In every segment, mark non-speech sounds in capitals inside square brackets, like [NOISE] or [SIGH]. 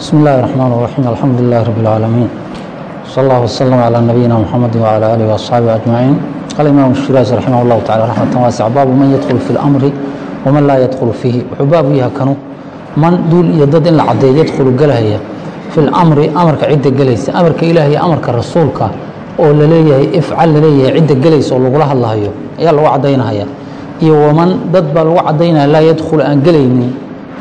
بسم الله الرحمن الرحيم الحمد لله رب العالمين صلى الله وسلم على نبينا محمد وعلى آله وأصحابه أجمعين قال الإمام الشيرازي رحمه الله تعالى رحمة واسعة باب من يدخل في الأمر ومن لا يدخل فيه وحباب يهكنو من دول يدد إن العدي يدخل قلهية في الأمر أمرك عدة قليس أمرك إلهي أمرك رسولك oo laleeyahay ifcal laleeyahay cidda gelaysa oo lagula hadlahayo ayaa lagu cadaynahaya iyo waman dad baa lagu cadaynaya laa yadkhulu aan gelaynin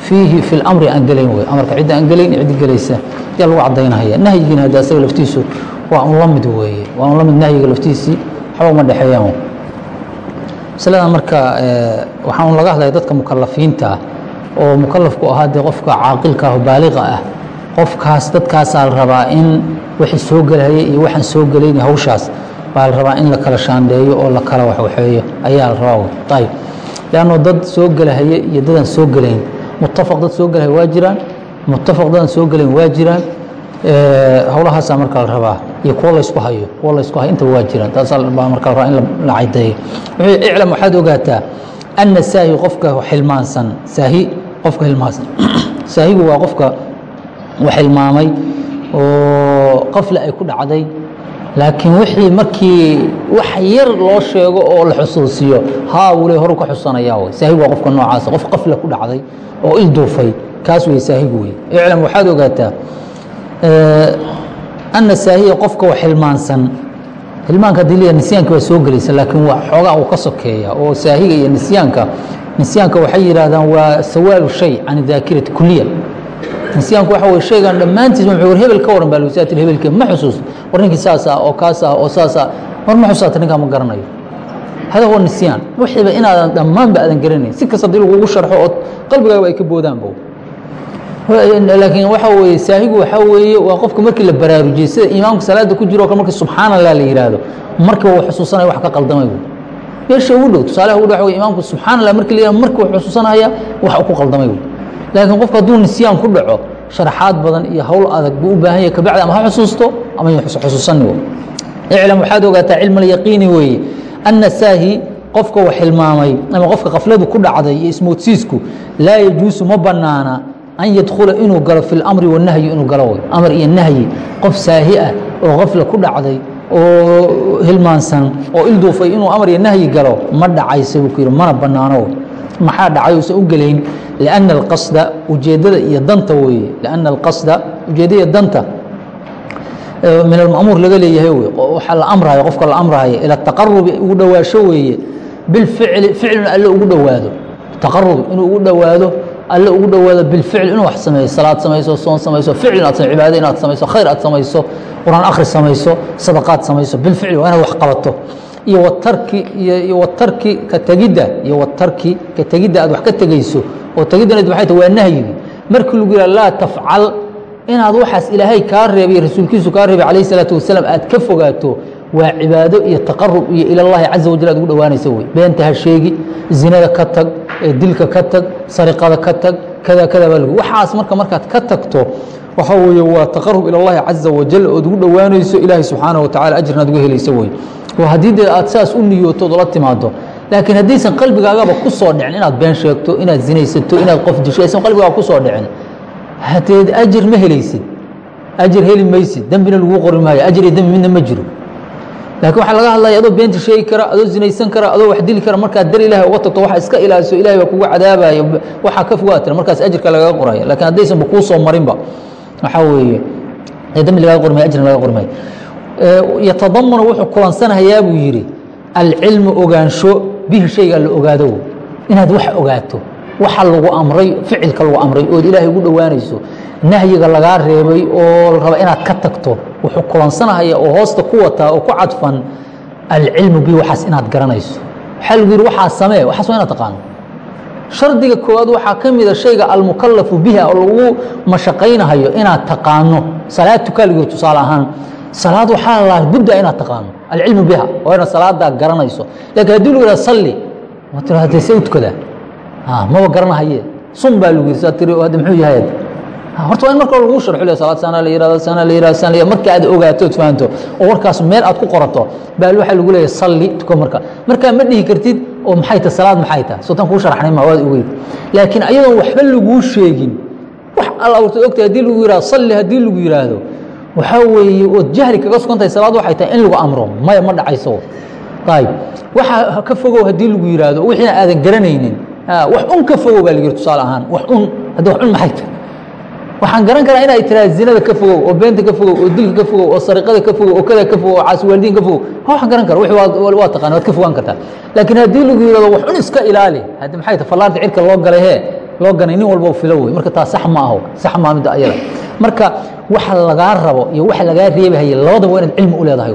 fiihi fi lamri aan gelayn wey amarka cidda aan gelayn cidda gelaysa ayaa lagu cadaynahaya nahyigiina hadda asaga laftiisu waa un la weeye waa un la nahyiga laftiisii waxba uma dhexeeyaan masaladan marka waxaa un laga hadlaya dadka mukalafiinta oo mukalafku ahaa dee qofka caaqilka ah oo baaliqa ah. Qofkaas dadkaasaa la rabaa in wixii soo gelahaya iyo waxaan soo gelayn hawshaas baa la rabaa in la kala shaandheeyo oo la kala waxwaxeeyo. Ayaa la rabaa ayb leanno dad soo gelahaya iyo dadaan soo gelayn mutafaq dad soo gelahaya waa jiraan mutafaq dadaan soo gelayn waa jiraan. Howlahaasaa marka la rabaa iyo kuwo laysku hayo kuwo laysku hayo intaba waa jiraan. Taasaa baa marka la rabaa in la cadeeyo wuxuu iclam waxaad ogaataa ana saahi qofka xilmaansan. Saahi qofka hilmaansan saahigu waa qofka wax hilmaamay oo qafle ay ku dhacday laakiin wixii markii wax yar loo sheego oo la xusuusiyo haa wule horu ka xusanaya wey saahigu waa qofka noocaasa qof qafle ku dhacday oo ilduufay kaas wey saahigu wey iclam waxaad ogaataa ana saahiya qofka wax hilmaansan hilmaanka leeyahay nisyaanka waa soo gelaysa laakiin waa xoogaa uu ka sokeeya oo saahiga iyo nisyaanka nisyaanka waxay yidhaahdaan waa sawaalu shay can daakirati kuliya nisyaanku waxa weye shaygan dhammaantiis ma war hebel ka waran baa lagu saati hebelke ma xusuus. War ninkii saas ah oo kaas ah oo saas ah war ma xusaata ninkaa ma garanayo. Hada huwa nisyaan wixiiba inaadan dhammaanba aadan garanayn. Si kasta haddii lagugu sharxo oo qalbigaaga ay ka boodaanba laakiin waxa weye saahigu waxaa weeye waa qofka markii la baraarujiyey sida imaamka salaada ku jiro o kale markii subxaan allah la yidhaahdo markiiba uu xusuusanaya wax ka qaldamay meesha ugu dhow tusaalaha ugu dhow waxa weye imaamku subxaan allah markii la yidhahdo markii uu xusuusanaya wax ku qaldamay laakiin qofka hadduu nisyaan ku dhaco sharaxaad badan iyo howl adag buu u baahan yahay kabacdi ama ha xusuusto ama xusuusani iclam waxaad ogaataa cilma weeye anna saahi qofka wax hilmaamay ama qofka kafladu ku dhacday iyo ismoodsiisku laa yajuusu ma banaana an yadkhula inuu galo fi lamri wanahyi inuu galo amar iyo nahyi. Qof saahi ah oo kafla ku dhacday oo hilmaansan oo ilduufay inuu amar iyo nahyi galo ma dhacaysa buu ku yidhi mana banaano maxaa dhacay? Uusan u gelayn لأن الqصda ujeedada iyo danta weeye لأن الqصda ujeedada danta min الmaأmuur laga leeyahay w waxa la amrayo qofka la amrayo ilى التaqarubi ugu dhowaasho weeye biاlficli ficlun alle ugu dhowaado taqarub inuu ugu dhowaado alle ugu dhowaado bilficl inuu wax sameeyo salaad samayso soon samayso ficl inaad cibaado inaad samayso khayr aad samayso quraan akhri samayso sadaqaad samayso bilficl waa inaad wax qabato iyo watarki iyo watarki ka tegidda iyo watarki ka tegidda aad wax ka tegeyso oo tegiddana waxay tahay waa nahyigii markii lagu yidhaha laa tafcal inaad waxaas ilaahay kaa reebay rasuulkiisu kaa reebay calayh isalaatu wasalaam aad ka fogaato waa cibaado iyo taqarub iyo ilallaahi caza wajal aad ugu dhowaanaysa wey. Beenta ha sheegi zinada ka tag dilka ka tag sariqada ka tag kada kada baa lagu waxaas marka markaad ka tagto waxa weeye waa taqarub ilallaahi caza wajal ood ugu dhowaanayso ilaahay subxaanaه wa tacala ajrinaad uga helaysa wey. Haddii dee aad saas u niyootood ula timaado laakiin haddaysan qalbigaagaba ku dhicin inaad been sheegto inaad zinaysato inaad qof disho aysan qalbigaaga ku dhicin. Hadeed ajir ma helaysid ajir heli maysid dembina lagu qori maayo ajir iyo dembi midna ma jiro. Laakiin waxaa laga hadlaya adoo beenta sheegi kara adoo zinaysan kara adoo wax dili kara markaad dar ilahay uga tagto waxa iska ilaaliso ilahay baa kugu cadaabayo waxaa ka fogaatira markaas ajirka lagaga qoraya lakiin haddaysanba kuu soo marinba waxaa weeye dembi lagaga qori maayo ajirna laga qori maayo yatadamanu wuxuu kulansanayaa buu yidhi alcilmu ogaansho bihi shayga la ogaado inaad wax ogaato waxa lagu amray ficilka lagu amray ood ilaahay ugu dhowaanayso nahyiga lagaa reebay oo la raba inaad ka tagto wuxuu kulansanahaya oo hoosta ku wataa oo ku cadfan alcilmu bihi waxaas inaad garanayso. Waxaa lagu yidhi waxaa samee waxaas waa inaad taqaano. Shardiga koowaad waxaa ka mida shayga almukalafu biha oo lagu mashaqaynahayo inaad taqaano. Salaad tukaaligo tusaale ahaan salaad waxaa la budda inaad taqaano alcilmu biha oo inaad salaadaa garanayso. Lakin haddii lagu yihah salli ma tira hadee see u tukadaa maba garanahaye. Sun baa yiri saa tiri hadda muxuu yahay? Horta waa in marka lagu sharxo le salaad sana la yiraahdo sana la yiraahdo sana la marka aad ogaato ood fahanto oo warkaas meel aad ku qorato baa waxaa lagu leeyahay salli tuko marka. Markaa ma dhihi kartid oo maxay tahay salaad maxay tahay soo tan kuu sharaxnay ma waad ogeyd. Laakiin ayadoon waxba laguu sheegin. Wax alla abuurtad ogtahay haddii lagu yihahdo salli haddii lagu yidhaahdo waxaa weeye ood jahli kaga sugan tahay salaad waxay tahay in lagu amro maya ma dhacayso. Ayb waxa ka fogow haddii lagu yidhaahdo wixiina aadan garanaynin wax un ka fogow baa la yidhi tusaale ahaan wax un haddi wax un maxay tahay. Waxaan garan karaa inay tiraa zinada ka fogow oo beenta ka fogow oo dilka ka fogow oo sariqada ka fogow oo kada ka fogow oo caasiwaalidiin ka fogow. Waxaan garan kara waa taqana waad ka fogaan kartaa. Laakiin haddii lagu yidhahdo wax un iska ilaali haddi maxay tahay fallaarta cirka loo galay hee loo ganay nin walba filo wey marka taa sax ma aho sax maa midda ayada marka waxa lagaa rabo iyo waxa lagaa reebahaya labadaba waa inaad cilmi u leedahay.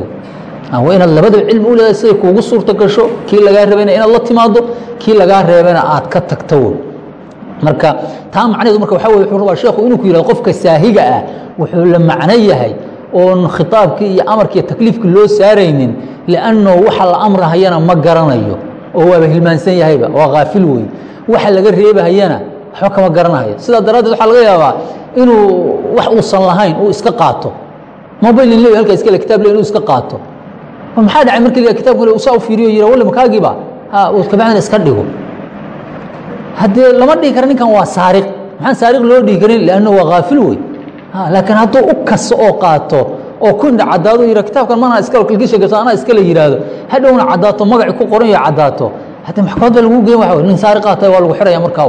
Waa inaad labadaba cilmi u leedahay siday kuugu suurto gasho kii lagaa reebayna inaad la timaado kii lagaa reebayna aad ka tagto. Wey marka taa macnaheedu marka waxa wey wuxuu rabaa sheekhu inuu ku yihahdo qofka saahiga ah wuxuu la macno yahay oon khitaabkii iyo amarkii takliifkii loo saaraynin liannahu waxa la amrahayana ma garanayo. Oo waaba hilmaansan yahayba waa kaafil wey waxa laga reebahayana waxba kama garanayo. Sidaa daraaddeed waxaa laga yaabaa inuu wax uusan lahayn uu iska qaato. Mobilin le halkaa iskale kitab le inuu iska qaato. Maxaa dhacay markii la kitabka saa u fiiriyo yira walle makaagiiba kabacdina iska dhigo. Haddee lama dhihi kara ninkan waa saariq maxaan saariq loo dhihi karin? Lianna waa kaafil wey laakiin hadduu u kaso oo qaato oo ku indha caddaado yira kitaabkan mana iskale kilkisha gabsa anaa iskale yidhaahdo hadhowna caddaato magaci ku qoran yaho caddaato. Hadde maxkamad baa lagu geen waa nin saariqaa tahay waa lagu xiraya markaa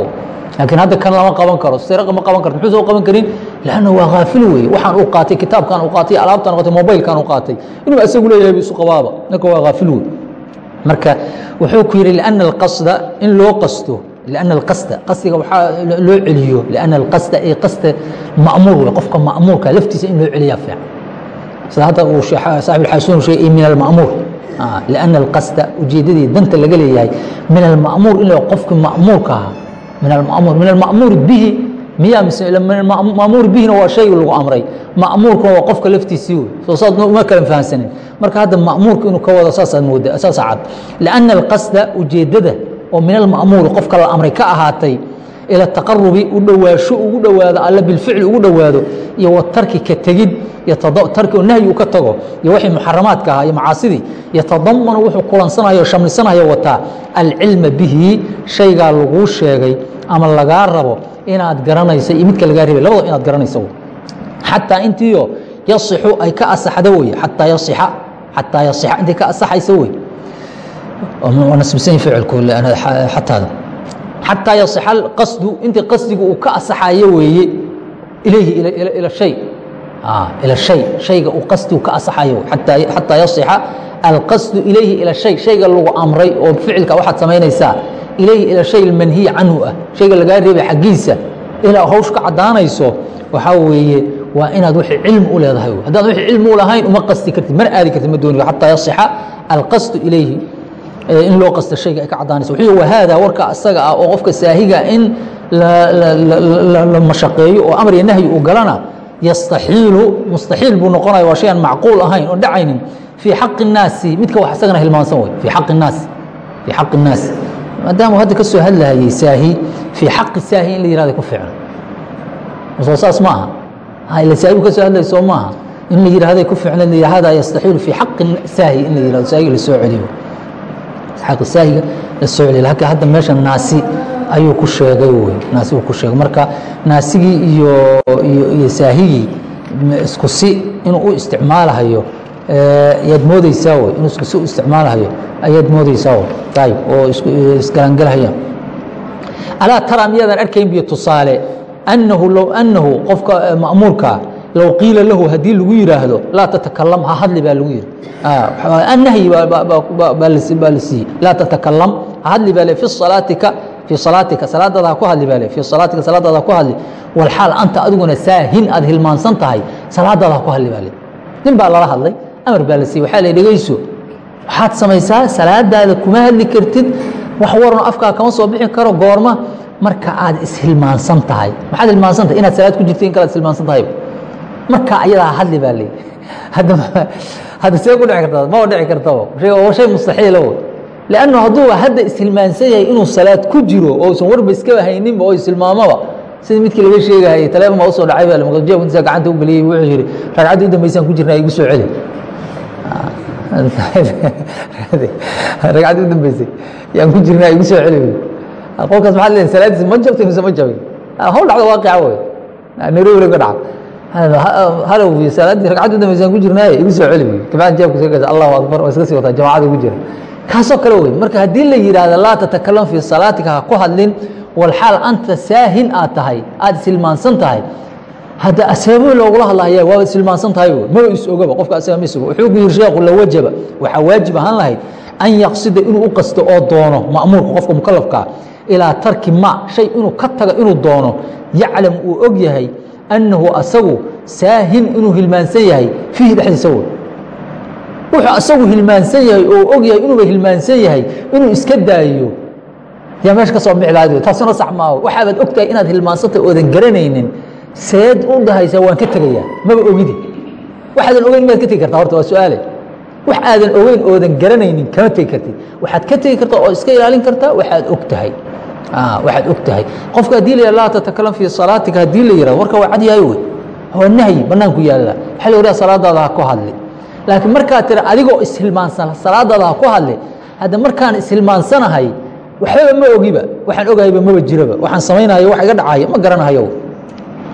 laakiin hadda kan lama qaban karo sariqa ma qaban karto muxuu soo qaban karin? Lanna waa kaafil weeye. Waxaan uu qaatay kitaabkan uu qaatay alaabtan qaatay mobilkan uu qaatay. Inuu asagu leeyahay isu qabaaba. Ninka waa kaafil wey marka wuxuu ku yidhi lianna alqasda in loo qasto lianna alqasda. Qasdiga waxaa loo celiyo lianna alqasda ay qasda ma'muur wey qofka ma'muurka laftiisa in loo celiyaa fiican. Sida hadda uu saaxib alxaasuun sheegay min alma'muur lianna alqasda ujeedadii danta laga leeyahay. Min alma'muur in qofki ma'muurka ahaa min almamuur min almamuur bihi miya mamuur bihina waa shayga lagu amray ma'muurkuna waa qofka laftiisii wey soo saad uma kala fahansanin marka hadda ma'muurka inuu ka wado saasaad mooda saasa cad lianna alqasda ujeedada oo min alma'muuri qofka la amray ka ahaatay ila taqarubi u dhowaasho ugu dhowaado alle bilficli ugu dhowaado iyo watarki ka tegid tarki nahyi uu ka tago iyo wixii muxaramaadka ahaa iyo macaasidii yatadamanu wuxuu kulansanayo o wataa alcilma bihi shaygaa laguu sheegay ama lagaa rabo inaad garanayso iyo midka lagaa reebay labadaba inaad garanayso xataa intiio yasixu ay ka asaxdo wey xataa yaixa xataa yasixa intay ka asaxayso wey nasbisan ficilku xataada xataa yasixa qasdu intii qasdigu uu ka asaxayo weeye ilayhi ila shay. Ila shay shayga uu qasdigu ka asaxayo xataa yasixa alqasdu ilayhi ila shay shayga lagu amray oo ficilka waxaad samaynaysaa ilayhi ila shay almanhiyi canhu ah shayga lagaa reebay xaggiisa. Ilaa hawsh ka caddaanayso waxaa weeye waa inaad wixii cilmi u leedahay. Haddaan wixii cilmi u lahayn uma qasti kartid mana aadi kartid ma dooni xataa yasixa alqasdu ilayhi in loo qasta shayga ay ka caddaanayso wuxuu wahaada warka asaga ah oo qofka saahiga in la mashaqeeyo oo amar iyo nahyi uu galana yastaxiilu mustaxiil buu noqonaya waa shay aan macquul ahayn oon dhacaynin fii xaqi الnaasi midka wax isagana hilmaansan wey fii xaqi الnaas fii xaqi الnaas maadaama hadda ka soo hadlahayey saahi fii xaqi saahi in la yihahda ku fiican soo saas ma aha ila saahi buu ka soo hadlaya soo maaha in la yihahday ku fiicna hada yastaxiilu fii xaqi saahi in la yihahdo saahiga la soo celiyo xaqi saahiga la soo celiyo halka hadda meesha naasi ayuu ku sheegay wey naasi uu ku sheegay. Marka naasigii iyo saahigii isku si inuu u isticmaalahayo ayaad moodeysaa wey inuu isku si u isticmaalahayo ayaad moodeysaa ayib oo isgalangalahaya. Alaa tara miyaadan arkayn biyo tusaale annahu low annahu qofka ma'muurkaa low qiila lahu haddii lagu yidhaahdo laa tatakalam ha hadli baa lagu yidhi. Annahyi baa la siiyey laa tatakalam ha hadli baa fi salaatika fii salaatika salaadaada ha ku hadli baa le salaatika salaadaada ha ku hadli. Walxaal anta adiguna saahin aad hilmaansan tahay salaadaada ha ku hadli baa le nin baa lala hadlay amar baa la siiyey waxaa la dhegeyso waxaad samaysaa salaadaada kuma hadli kartid wax warno afkaa kama soo bixi karo goorma marka aad ishilmaansan tahay. Maxaad hilmaansan tahay? Inaad salaad ku jirta in kale ad ishilmaansan tahay marka ayadaa hadli baa leeyi hadda see ku dhici karta ma dhici kartaba waa shay mustaxiila w lannu hadduu hadda ishilmaansan yahay inuu salaad ku jiro oo usan warba iskaba hayninba oo ishilmaamaba sida midkii laga sheegahayay taleefon baa u soo dhacay intiisa gacanta u geliyey wuxuu yihi ragcaddii u dambaysaan ku jirnaa igu soo celi. Ragcaddii u dambeysay yaan ku jirnaa igu soo celi. Qolkaas maxaa leedahay salaadiisa ma jabtay mise ma jabin? Hawl dhacda waaqica wey nairobi ka dhaca halow salaaddii ragcadda dambeysaan ku jirnaaye igu soo celi wey kabacdi jeebka soo gasa allahu akbar waa iska sii wataa jamacada ugu jira. Kaasoo kale wey marka haddii la yidhaahdo laa tatakalam fii salaatika ha ku hadlin walxaal anta saahin aad tahay aada isilmaansan tahay. Hadda asaabo loogula hadlahaya waa isilmaansan tahay maba is ogaba qofka asaga ma is ogo. Wuxuu ku yiri sheekhu la wajaba waxaa waajib ahaan lahayd an yaqsida inuu u qasto oo doono ma'muurka qofka mukalafkaa ilaa tarki ma shay inuu ka taga inuu doono. Yaclam uu og yahay annahu asagu saahin inuu hilmaansan yahay fiihi dhexdiisa wey wuxuu asagu hilmaansan yahay oo og yahay inuuba hilmaansan yahay inuu iska daayo yaa meesha ka soo miclaadi taasina sax maaho waxaabaad og tahay inaad hilmaansantay oodan garanaynin seed u dhahaysaa waan ka tegayaa maba ogidi waxaadan ogeyn maad ka tegi kartaa horta waa su'aale wax aadan ogeyn oodan garanaynin kama tegi kartid waxaad ka tegi kartaa oo iska ilaalin kartaa waxaad og tahay waxaad og tahay. Qofka haddii la yihah laa tatakalam fii salaatika haddii la yihahdo warka waa cad yahay wey. Waa nahyi banaanku yaalla la yidhaha salaadaada ha ku hadli. Laakiin markaad tira adigoo ishilmaansan salaadaada ha ku hadli. Hadda markaan ishilmaansanahay waxbaba ma ogiba. Waxaan ogahayba maba jiraba waxaan samaynayo wax iga dhacayo ma garanahayo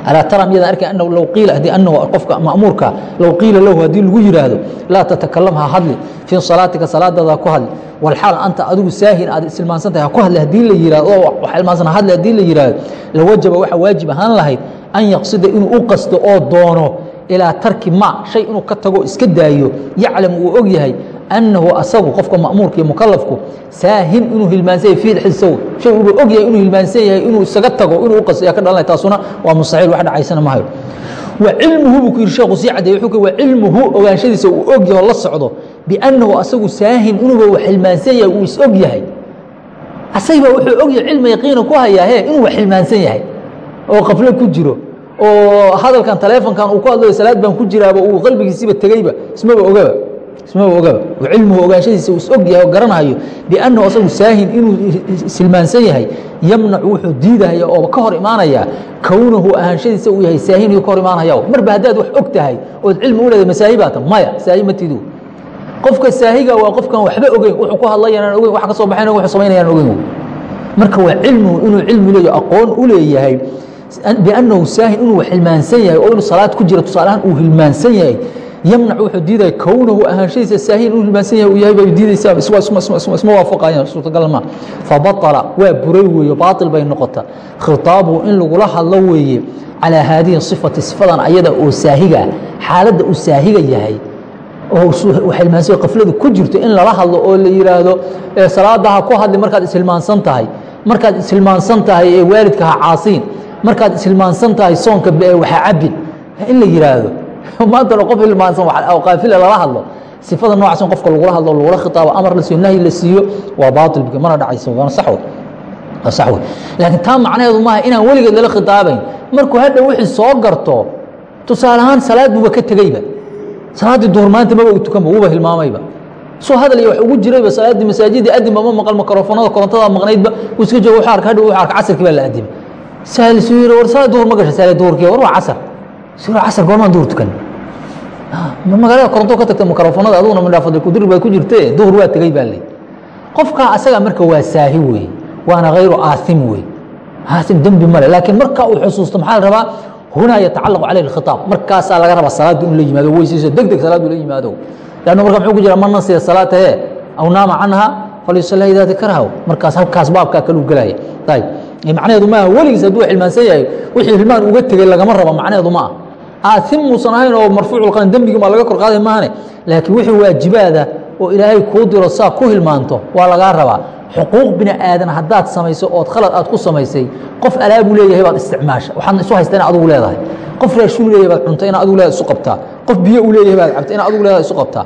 alaa tara miyadan arka anahu low qiila haddii anahu qofka ma'muurka low qiila lahu haddii lagu yidhaahdo laa tatakalam ha hadli. Fii salaatika salaadaada ku hadli. Walxaal anta adigu saahin aad isilmaansan tahay ha ku hadli haddii la yihahdo wax ilmaansan ha hadli haddii la yihahdo lawajaba waxa waajib ahaan lahayd an yaqsida inuu u qasto oo doono ilaa tarki ma shay inuu ka tago iska daayo yaclam uu og yahay annahu asagu qofka ma'muurka iyo mukalafku saahin inuu hilmaansan yahay fii dhexdiisa shay uuba og yahay inuu hilmaansan yahay inuu isaga tago inuu u qasto ayaa ka dhalanaya taasuna waa mustaxiil wax dhacaysana mahayo. Wa cilmuhu buu ku yidhi sheekhu sii caddeeye wuxuu ku wa cilmuhu ogaanshadiisa uu og yahay oo la socdo biannahu asagu saahin inuuba wax hilmaansan yahay uu is og yahay. Asagba wuxuu og yahay cilmi yaqiina ku hayaa he inuu wax hilmaansan yahay oo qaflo ku jiro oo hadalkan taleefonkan uu ku hadlayo salaad baan ku jiraaba uu qalbigiisiiba tegeyba ismaba ogaba ismaba ogaba. Cilmuhu ogaanshadiisa uu is og yahay oo garanayo biannahu asagu saahin inuu silmaansan yahay yamnacu wuxuu diidahaya oo ka hor imaanaya kownahu ahaanshadiisa uu yahay saahin iyo ka hor imaanaya marba haddaad wax og tahay ood cilmi u leedahay masaahi baata maya saahi ma tidu qofka saahiga waa qofkan waxba ogeyn wuxuu ku hadlayaan ogeyn wax ka soo baxayn wuxuu samaynayaan ogeyn. Marka waa cilmigu inuu cilmi leeyahay aqoon u leeyahay biannahu saahin inuu hilmaansan yahay oo inuu salaad ku jira tusaalahaan uu hilmaansan yahay yamnac wuxuu diidaya kownahu ahaanshadiisa saahin inuu hilmaansan yahay uu yahay bay diidaysaa isma waafaqayaan suurtagal ma fabatala waa buray weeye baatil bay noqota khitaabuhu in lagula hadlo weeye calaa haadihi sifati sifadan ayada oo saahiga xaaladda uu saahiga yahay hilmaansan qafladu ku jirto in lala hadlo oo la yidhaahdo salaada ha ku hadli markaad ishilmaansan tahay markaad ishilmaansan tahay ee waalidka ha caasiin markaad ishilmaansan tahay soonka waxa cabin in la yidhaahdo [LAUGHS] maantana qof hilmaansan qaafila lala hadlo. Sifada noocaas in qofka lagula hadlo lagula khitaabo amar la siiyo nahyi la siiyo waa baatil mana dhacayso waana sax wey waa sax wey laakiin taa macnaheedu maaha inaan weligeed lala khitaabayn. Markuu hadha wixii soo garto tusaale ahaan salaad buuba ka tegeyba salaaddii duhur maanta maba u tukanba wuuba hilmaamayba. Soo hadal iyo wax ugu jirayba salaaddii masaajidii adinba ma maqal makrofonada korontada maqnaydba uu iska joogo arka hadha wuxuu arka casarkii baa la adima sahal suu yiri war salaad duhur ma gasha salaad duhurkii war waa casar suu casar goormaan duhur tukan magaalada koronto ka tagta makrofonada aduguna midhaafadil kudur baa ku jirte duhur waa tegey baa leey qofkaa asaga marka waa saahi weeye waana hayru aasim wey aasim dembi male laakiin marka uu xusuusto maxaa la rabaa hunaa yatacalaqu calayh alkhitaab markaasaa laga rabaa salaaddu in la yimaado weysayso deg deg salaaddu la yimaado lannu marka muxuu ku jira man nasiya salaata ee aw naama canha falyusalla idaa dakaraha markaas halkaas baabkaa kaluu gelaya ayib macnaheedu maaha weligiis hadduu xilmaansan yahay wixii hilmaan uga tegey lagama rabo macnaheedu ma ah aasim muusan ahayn oo marfuuculqan dembigii maa laga kor qaaday maahane. Laakiin wixii waajibaada oo ilaahay kuu diro saa ku hilmaanto waa lagaa rabaa. Xuquuq bini aadan haddaad samayso ood khalad aad ku samaysay qof alaabuu leeyahay baad isticmaasha. Waxaad isu haysta ina adugu leedahay. Qof raashuu leeyahay baad cunta ina adugu leedahay isu qabtaa. Qof biyo uu leeyahay baad cabta ina adugu leedahay isu qabtaa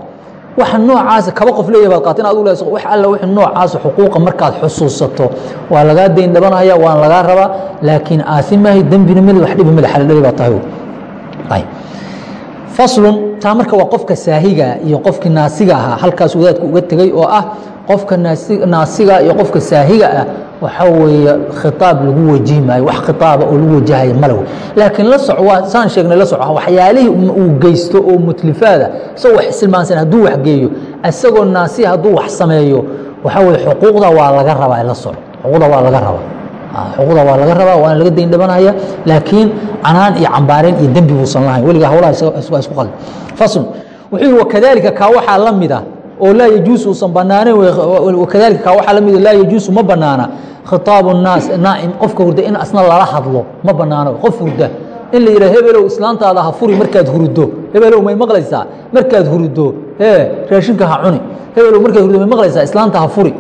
waxa noocaasa kaba qof leeyahay baad qaata ina adugu leedahay wax alla wixii noocaasa xuquuqa markaad xusuusato waa lagaa dayn dhabanaya waan lagaa rabaa laakiin aasimahay dembina mid wax dhibi mid xaldhali baa tahay ayib faslun taa marka waa qofka saahiga iyo qofkii naasiga ahaa halkaas wadaadku uga tegey oo ah qofka naasiga iyo qofka saahiga ah waxaa weeye khitaab lagu wajihi maayo wax khitaaba oo lagu wajahaya malow laakiin la soco waa saan sheegnay la soco waxyaalihii uu geysto oo mutlifaada isagoo wax isilmaansan hadduu wax geeyo isagoo naasiya hadduu wax sameeyo waxaa weye xuquuqda waa laga rabaa la soco. Xuquuqda waa laga rabaa. Xuquuqda waa laga rabaa waana laga dayn dhabanaya laakiin canaan iyo cambaareen iyo dembi buusan lahayn. Weligaa howlaha waa isku qalbi fasl wuxuu yihi wakadalika kaa waxaa la mida oo laa yajuusu uusan banaaneyn wakadalika kaa waxaa la mida laa yajuusu ma banaana. Khitaabu الnaas naa'im qofka hurda in asna lala hadlo ma banaano. Qof hurda in la yidhah hebelow islaantaada ha furi markaad huruddo hebelow may maqlaysaa markaad huruddo ee raashinka ha cuni. Hebelow markaad huruddo may maqlaysaa islaanta ha furi.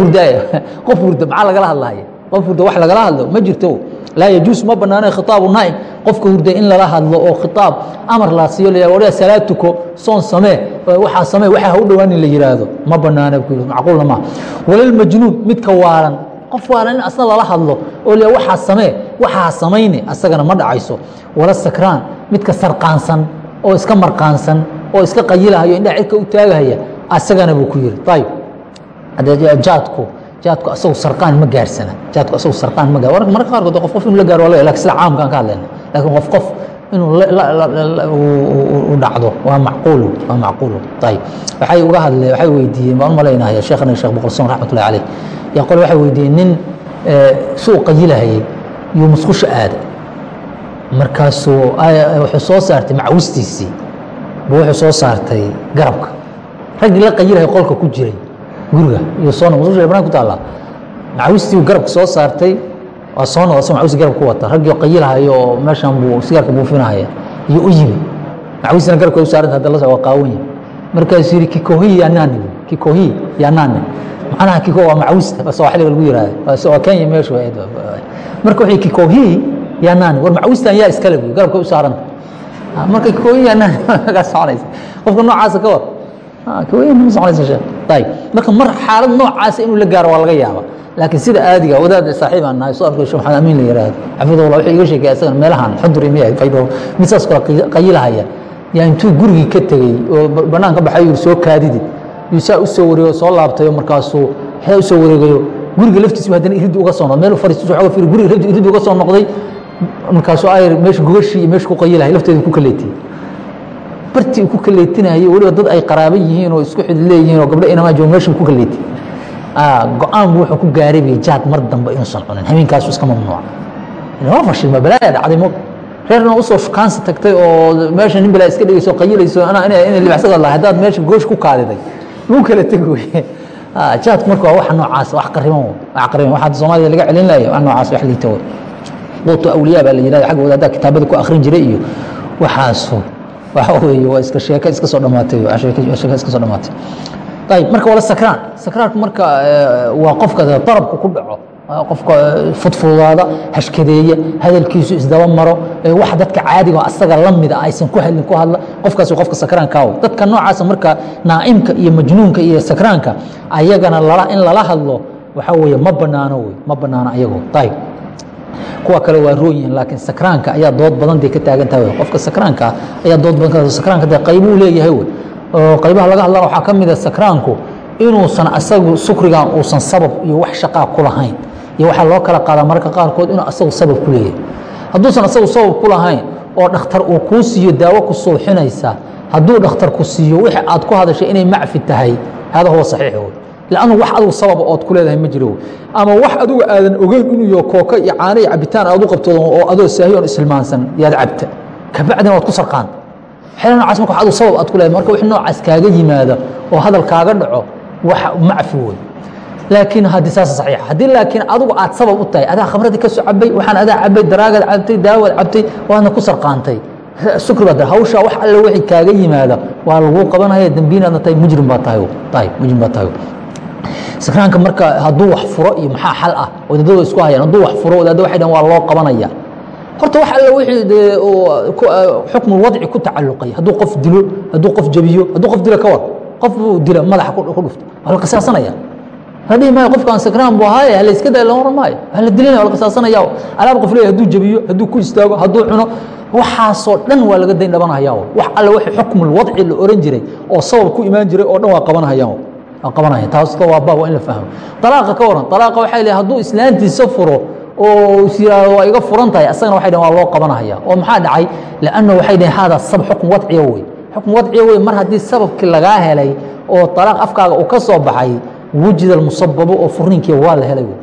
Hurdaaya. [LAUGHS] Qof hurda maxaa lagala hadlaya qof hurda wax lagala hadlo ma jirto. Laa yajuus ma banaano khitaabu naa'im qofka hurda in lala hadlo oo khitaab amar la siiyo salaad tuko soon samee waxaa samee waxaa ha u dhowaan in la yihaahdo ma banaana macquulna maaha walalmajnuun midka waalan. Qof waalan in asna lala hadlo oo la waxaa samee waxaa samayne asagana ma dhacayso. Wala sakraan midka sarqaansan oo iska marqaansan oo iska qayilahayo indhaha cidka u taagahaya asagana buu ku yiri ayib jaadku jaadku asagu sarqaan ma gaarsana. Jaadku asagu sarqaan ma gaar. Marka qaarkood qof qof inuu la gaaro waa laakiin sida caamkaan ka hadlayna. Laakiin qof qof inuu u dhacdo waa macquul waa macquul. Ayib waxay uga hadleen waxay weydiiyeen baan u malaynaya sheekh boqorsoon raxmatullahi caleyh yaa waxay weydiiyeen nin suu qayilahayay iyo musqusha aada markaasuu wuxuu soo saartay macawistiisii buu wuxuu soo saartay garabka. Raggii la qayilahay qolka ku jiray guriga iyo soo noq musqusha banaan ku taallaa macawistii garabka soo saartay waa soo noq asagoo macawisi garabka ku wata. Raggii qayilahayo oo meeshan buu sigaarka buufinahaya iyo u yimi macawistina garabka u saaranta hadda la waa qaawan markaasuu yidhi kikohi yaa naani kikohi yaa naani macnaha kiko waa macawista waa xilliga lagu yihahda waa kenya meeshu marka wuxuu kikohi yaa naani war macawistan yaa iskale buy garabka u saaranta marka kikohi yaa naani kaa soconaysa. Qofka noocaasa ka war marka mar xaalad noocaasa inuu la gaaro waa laga yaaba laakiin sida aadiga wadaad saaxiib aan nahay soo arkay sheekh maxamed amiin la yihahdo xafidahullah wuxuu iga sheegay asagana meelahan xudur imiya faydo mid saas kale qayilahaya. Yaa intuu gurigii ka tegey oo banaan ka baxay yuri soo kaadidi yuu saa u soo wareego soo laabtayo markaasuu xee u soo wareegayo. Guriga laftiisu haddana iriddi uga soo noqday. Meel fariisto xooga fiir guriga laftiisu iriddi uga soo noqday. Markaasuu ayr meesha gogashii iyo meesha ku qayilahay lafteedu ku kaleetiyey bartii uu ku kaleetinayo weliba dad ay qaraaba yihiin oo isku xid leeyihiin oo gabdho inamaa joogo meesha ku kaleetiyey. Go'aan buu wuxuu ku gaaray bay jaad mar dambe inuusan cunin habeenkaasu iska mamnuuca waa fashilma balaaya dhacday mo reerna u soo shukaansi tagtay oo meesha nin balaa iska dhegeyso qayilayso inay libacsaga lahay haddaad meesha goosh ku kaadiday lagu kala tegi weye jaadku marka waa waxa noocaas wax qariban wax qariban waxaa soomaalida laga celin laaya wax noocaas wax liita wey quutu awliyaa baa la yidhahda xagga wadaadda kitaabada ku akhrin jiray iyo waxaasu waxa weeye waa iska sheeko iska soo dhamaatay. Sheeko iska soo dhamaatay. Ayib marka wala sakraan. Sakraanku marka waa qofka darabku ku dhaco. Qofka fudfudaada hashkadeeya hadalkiisu isdaba maro wax dadka caadiga asaga la mida aysan ku hadlin ku hadla qofkaas qofka sakraankaaw dadka noocaasa marka naa'imka iyo majnuunka iyo sakraanka ayagana lala in lala hadlo waxa weeye ma banaano wey kuwa kale waa roon yihiin laakiin sakraanka ayaa dood badan day ka taagan tahay. Qofka sakraanka ayaa dood badan sakraanka dee qaybuu leeyahay wey oo qaybaha laga hadlana waxaa ka mid a sakraanku inuusan asagu sukrigan uusan sabab iyo wax shaqaa ku lahayn iyo waxaa loo kala qaadaa mararka qaarkood inuu asagu sabab ku leeyahay. Hadduusan asagu sabab ku lahayn oo dhakhtar uu kuu siiyo daawo ku suuxinaysa hadduu dhakhtar ku siiyo wixii aad ku hadashay inay macfi tahay hada huwa saxiix wey lannu wax adigu sababa ood ku leedahay ma jiro ama wax adigu aadan ogeyn inuu yo kooka iyo caano iyo cabitaan aad u qabtooda oo adoo saahiy oon ishilmaansan yaad cabta kabacdina waad ku sarqaan xela nocaas marka wax adigu sabab aad ku leedahay marka wix noocaas kaaga yimaada oo hadal kaaga dhaco wax macfi wey laakiin haddii saas saxiixa haddii laakiin adigu aad sabab u tahay adaa khamradii ka soo cabay waxaan adaa cabay daraagaad cabtay daawad cabtay waadna ku sarqaantay sukri baad hawshaa wax alle wixii kaaga yimaada waa lagu qabanaya dembiinaadna tahay mujrim baa tahay mujrim baa tahay sakraanka marka hadduu wax furo iyo maxaa xal ah wadaadada isku hayaan hadduu wax furo wadaadda waxay dhahan waa loo qabanaya. Horta wax alle wixii dee xukmu wadci ku tacalluqay hadduu qof dilo hadduu qof jabiyo hadduu qof dilo ka war qof buu dila madaxa ku dhufto waa la qisaasanaya la dhihi maayo qofkaan sakraan buu ahaaye hala iska daya lama oran maayo waa la dilinaya waa la qisaasanaya alaab qof leeyahay hadduu jabiyo hadduu ku istaago hadduu cuno waxaasoo dhan waa laga dayn dhabanayaan wax alle wixii xukmul wadci la oran jiray oo sabab ku imaan jiray oo dhan waa qabanayaan waa qabanaya taas waa baab waa in la fahmo. Talaaqa ka waran talaaqa waxay leeyahay hadduu islaantiisa furo oo is yiraahdo waa iga furan tahay asagana waxay dhahen waa loo qabanaya. Oo maxaa dhacay? Lanna waxay dhaheen hada sab xukm wadciya wey xukm wadciya wey mar haddii sababkii lagaa helay oo talaaq afkaaga uu ka soo baxay wujida almusababu oo furninkii waa la helay wey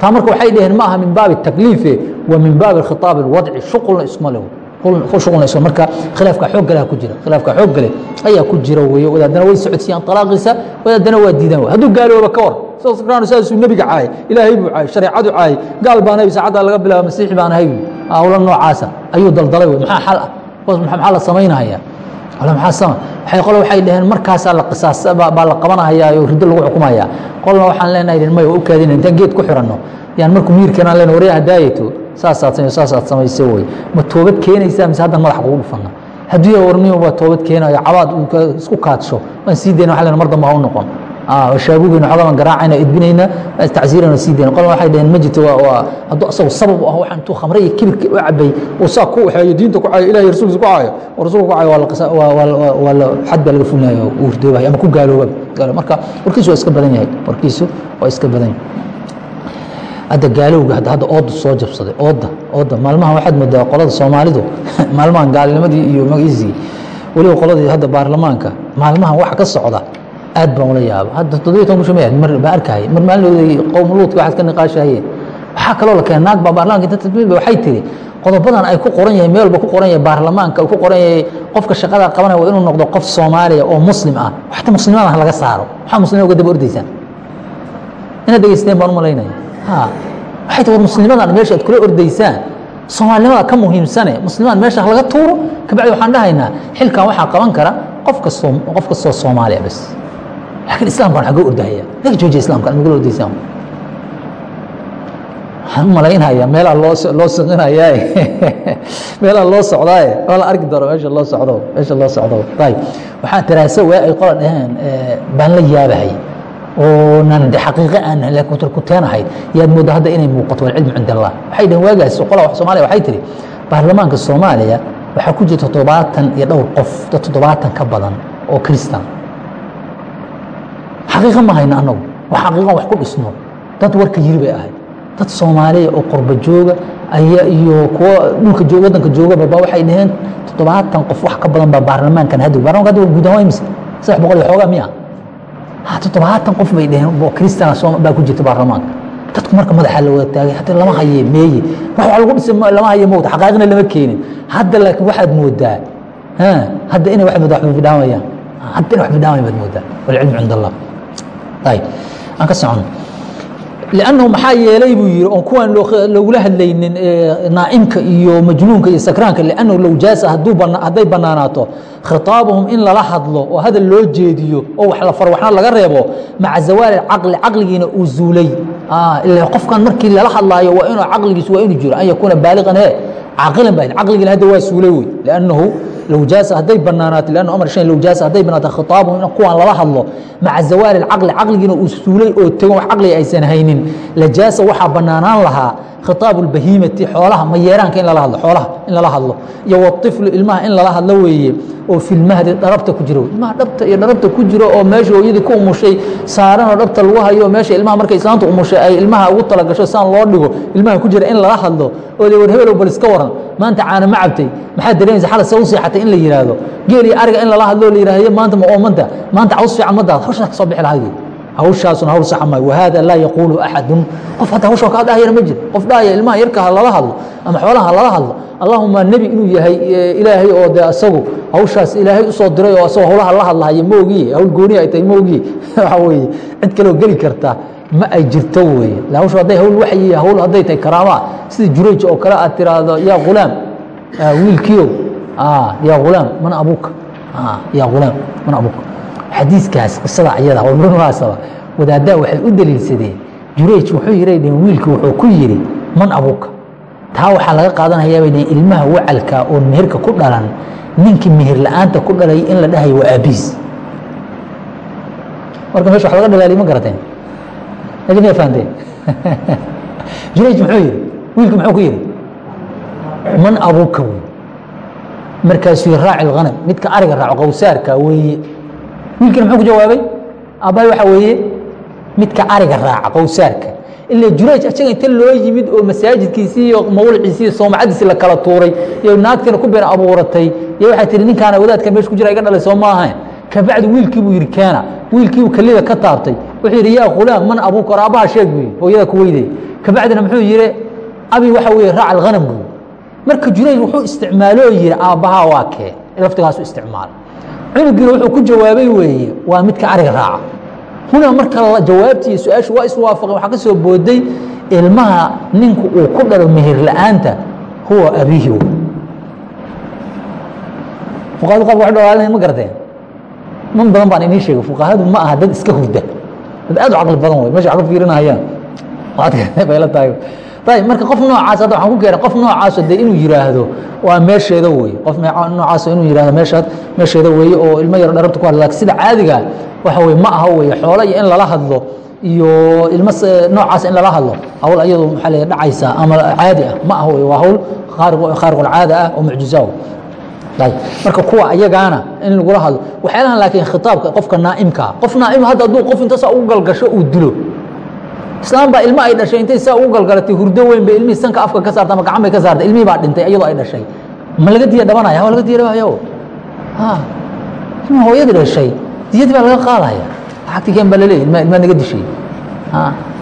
taa marka waxay dhaheen ma aha min baabi takliife wa min baabi khitaab اlwadci shuqulna isma leho shuqulna isma marka khilaafka xoog gale ku jira khilaafka xoog gale ayaa ku jira weeye wadaadana way socodsiiyaan talaaqiisa wadaadana waa diidaan hadduu gaalooba ka war saasuu nebiga caayay ilaahay buu caayay shareecadu caayay gaal baan ahay saacaddaa laga bilaaba masiixi baan ahay hawlo noocaasa ayuu daldalay wey maxaa xal ah? Maxaa la samaynahaya qole waxay dhaheen markaasaa la qisaas baa la qabanahaya oo riddo lagu xukumaya qolna waxaan leenahay may u kaadina intaan geed ku xiranno. Yaan markuu miirkeenaan len waryaa hadaayato saasaad samay saasaad samayse wey ma toobad keenaysaa mise haddan madax kugu dhufana yaa warniyo waa toobad keenayo cabaad isku kaadsho waan sii dayna waxa len mar damba ha u noqon shaabugeyna xogaban garaacayna idbinayna tacsiirana sii dayna qolna waxay dhaheen ma jirto waa hadduu asagu sabab u ah waxaan intuu khamre iyo kibirka u cabay oo saa ku waxeeyo diinta ku cayo ilahi rasuulkiisa ku cayo oo rasuulka ku cayo waa la xad baa laga fulinayo uu hurdoobayo ama ku gaalooba marka warkiisu waa iska badan yahay warkiisu waa iska badan yahay hadda gaalowga hadda ooda soo jabsaday ooda ooda maalmahan waxaad moodaa qolada soomaalidu. [LAUGHS] Maalmahan gaalnimadii iyo magaciisii weliba qoladii hadda baarlamaanka. Maalmahan waxa ka socda aad baan ula yaaba hadda toddobiyo toban kusho mar baa arkahaya mar maalinoodii qowm luudka waxaad ka niqaashahayeen waxaa kaloo la keenay naag baa baarlamaanka. Inta tadmiidba waxay tiri qodobadan ay ku qoran yahay meel walba ku qoran yahay baarlamaanka ku qoran yahay qofka shaqada qabanaya waa inuu noqdo qof soomaaliya oo muslim ah. Waxta muslimadan laga saaro. Maxaa muslimiin uga daba ordaysaan inaad dhegeysteen baan u malaynaya waxay tahay war muslimadan meesha aad kula ordaysaan. Soomaalinimada ka muhiimsane. Muslimaan meesha laga tuuro kabacdi waxaan dhahaynaa xilkan waxaa qaban kara qof kastoo soomaaliya bas laakiin islaamkan xagga ordahaya laga joojiya islamka nagula ordaysaan. Waxaan u malaynaya meelaa loo siqinayaa [LAUGHS] meelaa loo socdaaye. Waa la arki doono meesha loo socdo meesha loo socdo. Ayib waxaa tiraasa waa ay qola dhaheen baan la yaabahay oo nan de xaqiiqe aan ku teenahayd yaad moodaa hadda inay muuqato walcilmu cind allah. Waxay dhaheen waagaas qola soomaaliya. Waxay tihi baarlamaanka soomaaliya waxaa ku jira toddobaatan iyo dhowr qof dad toddobaatan ka badan oo kristan xaqiiqo ma hayno annagu. Waa xaqiiqan wax ku dhisno. Dad warka yiri bay ahayd. Dad soomaaliya oo qurba jooga aya iyo kuwa dhulka joog waddanka joogaba ba waxay dhaheen toddobaatan qof wax ka badan baa baarlamaankan hadda baarlamanka hadda guud ahaan waa imise saddex boqol iyo xoogaa miya toddobaatan qof bay dhaheen oo kristan baa ku jirta baarlamaanka dadku marka madaxa la wada taagay hadda lama haye meeye. Wax waa lagu dhisay lama haye mowta xaqaaqina lama keenin. Hadda laakiin waxaad moodaa hadda inay wax moodaa waxba bidhaamayaan hadda inay wax bidhaamaya baad moodaa walcilmu cind allah. Ayib aan ka socono لأنه maxaa yeelay buu yihi oon kuwan logula hadlaynin naa'imka iyo majnuunka iyo sakraanka لأnnahu low jaasa hadday banaanaato khitaabuhum in lala hadlo oo hadal loo jeediyo oo wax la faro waxna laga reebo maca zawaali caqli caqligiina uu zuulay ila qofkan markii lala hadlaayo waa inuu caqligiisu waa inuu jiro an yakuuna baaliqan he caqilan ba caqligii hadda waa suulay wey lannahu lowjaasa hadday banaanaato lan amar shan lowjaasa hadday banaato khitaabu in kuwaan lala hadlo maca khitaabu اlbahiimati xoolaha mayeeraanka in lala hadlo xoolaha in lala hadlo. Iyo waطiflu ilmaha in lala hadlo weeye oo fi lmahdi dharabta ku jiro. Ilmaha dhabta iyo dharabta ku jiro oo meesha hooyadii ku umushay saaranoo dhabta lagu hayo meesha ilmaha markay islaanta umushay ay ilmaha ugu talagasho saan loo dhigo ilmaha ku jira in lala hadlo oo de war hebelow bal iska waran. Maanta caana ma cabtay. Maxaad dareemaysa xala se u seexatay in la yidhaahdo geel iyo ariga in lala hadlo la yidhahdo maanta ma oomanta. Maanta caws fiican ma daad. Hawshaas ka soo bixi lahayd hawshaasuna hawl saxa maayo. Wahada laa yaquulu axadun qof hadda hawsha kaa dhahayana ma jiro. Qof dhahaya ilmaha yarka ha lala hadlo ama xoolaha ha lala hadlo. Allahuma nebi inuu yahay ilaahay oo de asagu hawshaas ilaahay u soo diray oo asagoo hawlaha la hadlahayo ma ogiye hawl gooni ay tahay ma ogiye [LAUGHS] waxa weeye cid kaloo geli karta ma ay jirto weeye. Hawshu hadday hawl waxyi hawl hadday tahay karaama sida jurayj oo kale aad tiraahdo yaa ghulaam wiilkiiow yaa ghulaam man abuuka yaa ghulaam man abuuka xadiiskaas qisada ayada munaasaba wadaaddaa waxay u daliilsadeen. Jurayj wuxuu yihi dhn wiilki wuxuu ku yidhi man abuuka taa waxaa laga qaadanayaa bay dhn ilmaha wacalka oo meherka ku dhalan ninkii meher la'aanta ku dhalay in la dhahayo waa aabiis marka meesha wax laga dhalaaliy ma garateen? Lakin ya fahanteen? [LAUGHS] Jurayj muxuu yihi wiilki muxuu ku yihi man abuuka wey markaasuu raaci lhanam midka ariga raaco qowsaarka weeye wiilkina muxuu ku jawaabay aabbahay waxa weeye midka ariga raaca qowsaarka ila jurayj asaga inta loo yimid oo masaajidkiisii iyo mawliciisii iyo soomacadiisii la kala tuuray iyo naagtiina ku been abuuratay iyo waxay tihi ninkaana wadaadka meesha ku jira iga dhalay soo ma ahayn? Kabacdi wiilkii buu yidhi keena wiilkiibuu kelida ka taabtay. Wuxuu yidhi yaa khulaam man abuuka or aabbaha sheeg yidhi hooyada ku weydey kabacdina muxuu yihi abi waxa weeye raac alghanam buu marka junayr wuxuu isticmaaloo yihi aabbahaa waa kee laftigaasu isticmaala cunugiina wuxuu ku jawaabay weeye waa midka ariga raaca. Hunaa marka jawaabtii su'aashu waa iswaafaqeen waxaa ka soo booday ilmaha ninku uu ku dhalo mehir la'aanta huwa abiihi fuqahadu qaabka wax dhawaalina ma gardeen man badan baan inii sheegay fuqahadu ma aha dad iska hurda. Dad aad u caqli badan wey meesha wax [LAUGHS] ka fiirinahayaan waad gartay bay la tahay ayib marka qof noocaas hadda waxaan ku keenay qof noocaaso dee inuu yiraahdo waa meesheeda weeye. Qof noocaas inuu yiraahdo meeshaad meesheeda weeye oo ilmo yaro dharabta ku hadla laakiin sida caadiga waxa weye ma aha weeye xoolo iyo in lala hadlo iyo ilmo noocaas in lala hadlo. Hawl ayadu maxaa la dhacaysa ama caadi ah. Ma aha weye waa hawl khaariqulcaada ah oo mucjiza ayb marka kuwa ayagaana in lagula hadlo. Waxyaalahan laakiin khitaabka qofka naa'imkaa qof naa'im hadda hadduu qof inta saa ugu galgasho uu dilo islaam baa ilmo ay dhashay intay saa ugu galgalatay hurdo weyn bay ilmihii sanka afka ka saarta ama gacan bay ka saartay. Ilmihii baa dhintay iyadoo ay dhashay. Ma laga diya dhabanaya? Waa laga diya ilma hooyadii dhashay. Diyadii baa laga qaadaya lacagtii keen baa laleeyahy ilma ilmaa naga dishay.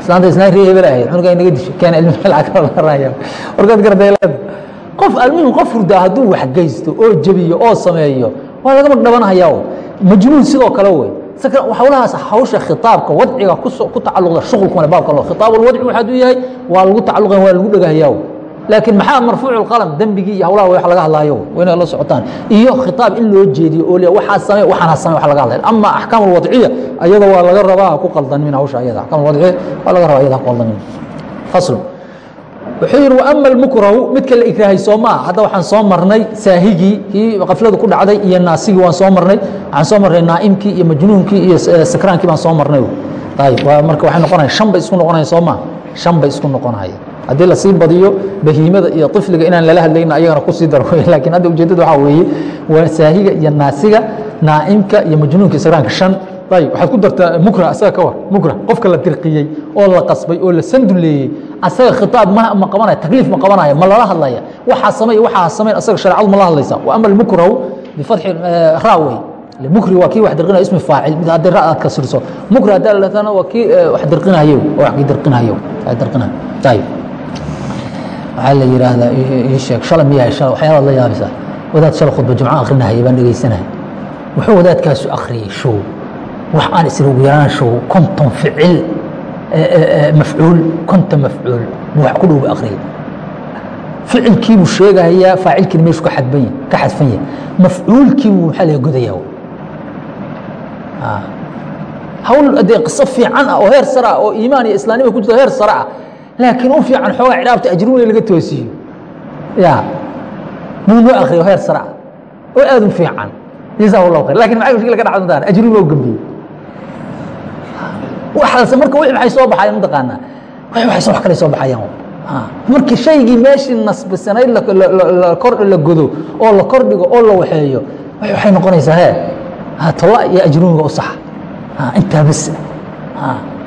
Islaanta isnaa ree hebel ahayd cunugaa naga dishay. Keena ilmi [LAUGHS] lacag kala laraya warkaad gartay qof almuhim qof hurda hadduu wax geysto oo jebiyo oo sameeyo waa laga magdhabanaya majnuun sidoo kale wey hawlahaas hawsha khitaabka wadciga ku tacaluqda shuqulkuma baabka lo khitaab alwadci waxaad u yahay waa lagu tacaluqa waa lagu dhagahayaa laakiin maxaa marfuucu qalam dembigii iyo hawlaha wax laga hadlaayo? Waa inay la socotaan. Iyo khitaab in loo jeediyo oo leeya waxaa samee waxaan ha samee wax laga hadlaya ama axkaam alwadciya ayada waa laga rabaa ku qaldanin hawsha ayada. Axkaam alwadciya waa laga rabaa ayada ha ku qaldanin. Fasl wuxuu yidhi waama almukrahu midka la ikraahay soo ma ah hadda waxaan soo marnay saahigii kii qafladu ku dhacday iyo naasigii waan soo marnay. Waxaan soo marnay naa'imkii iyo majnuunkii iyo sakraankii baan soo marnay. Ayb marka waxay noqonaya shan bay isku noqonaya soo maha shan bay isku noqonaya haddii la sii badiyo bahiimada iyo طifliga inaan lala hadlayno ayagana ku sii dar laakiin [LAUGHS] hadda ujeeddada waxaa weeye waa saahiga iyo naasiga naa'imka iyo majnuunka iyo sakraanka shan ayb waxaad ku dartaa mukra asaga ka war mukra qofka la dirqiyey oo la qasbay oo la sanduleeyey asaga khitaab ma ma qabanaya takliif ma qabanaya ma lala hadlaya. Waxaa samey waxaa samayn asaga shareecadu ma la hadlaysa. Wa ama almukrahu bifatxi raawey mukri waa kii wax dirqinayo ismi faacil. Mid haddii ra aad kasriso mukri haddaa latana waa kii wax dirqinayo wax kii dirqinayo dirqinayo ayib waxaa la yidhaahdaa ii sheeg shala miyahay shala waxyaalaad la yaabisaa. Wadaad shala khudba jumco akrinahaya baan dhegeysanaya wuxuu wadaadkaasu akhriyey show wax aan isla ugu yaraan show konton ficil mafcuul konton mafcuul. Buu wax ku dhow ba akhriyay ficilkiibuu sheegahayaa faacilkiina meeshu ka xadban yahay ka xadfan yahay. Mafcuulkiibuu maxaa laga godayaa hawl dee qiso fiican ah oo heer sare ah oo iimaan iyo islaanima ku jirto heer sare ah laakiin u fiican xoogaa cidhaabta ajruuna laga toosiyo. Ya. Muu noo akriyo heer sare ah. Oo aad u fiican. Jazahu allahu khayr. Lakin maxay mushkila ka dhacdan tahan ajruun loo gambiyey waxaas marka wixii maxay soo baxayaan mataqaanaa soo wax kale soo baxayaan. Markii shaygii meeshii nasbisanayd la godo oo la kordhigo oo la waxeeyo waxay noqonaysaa hee tolla iyo ajruuniga u saxa. Intaa bas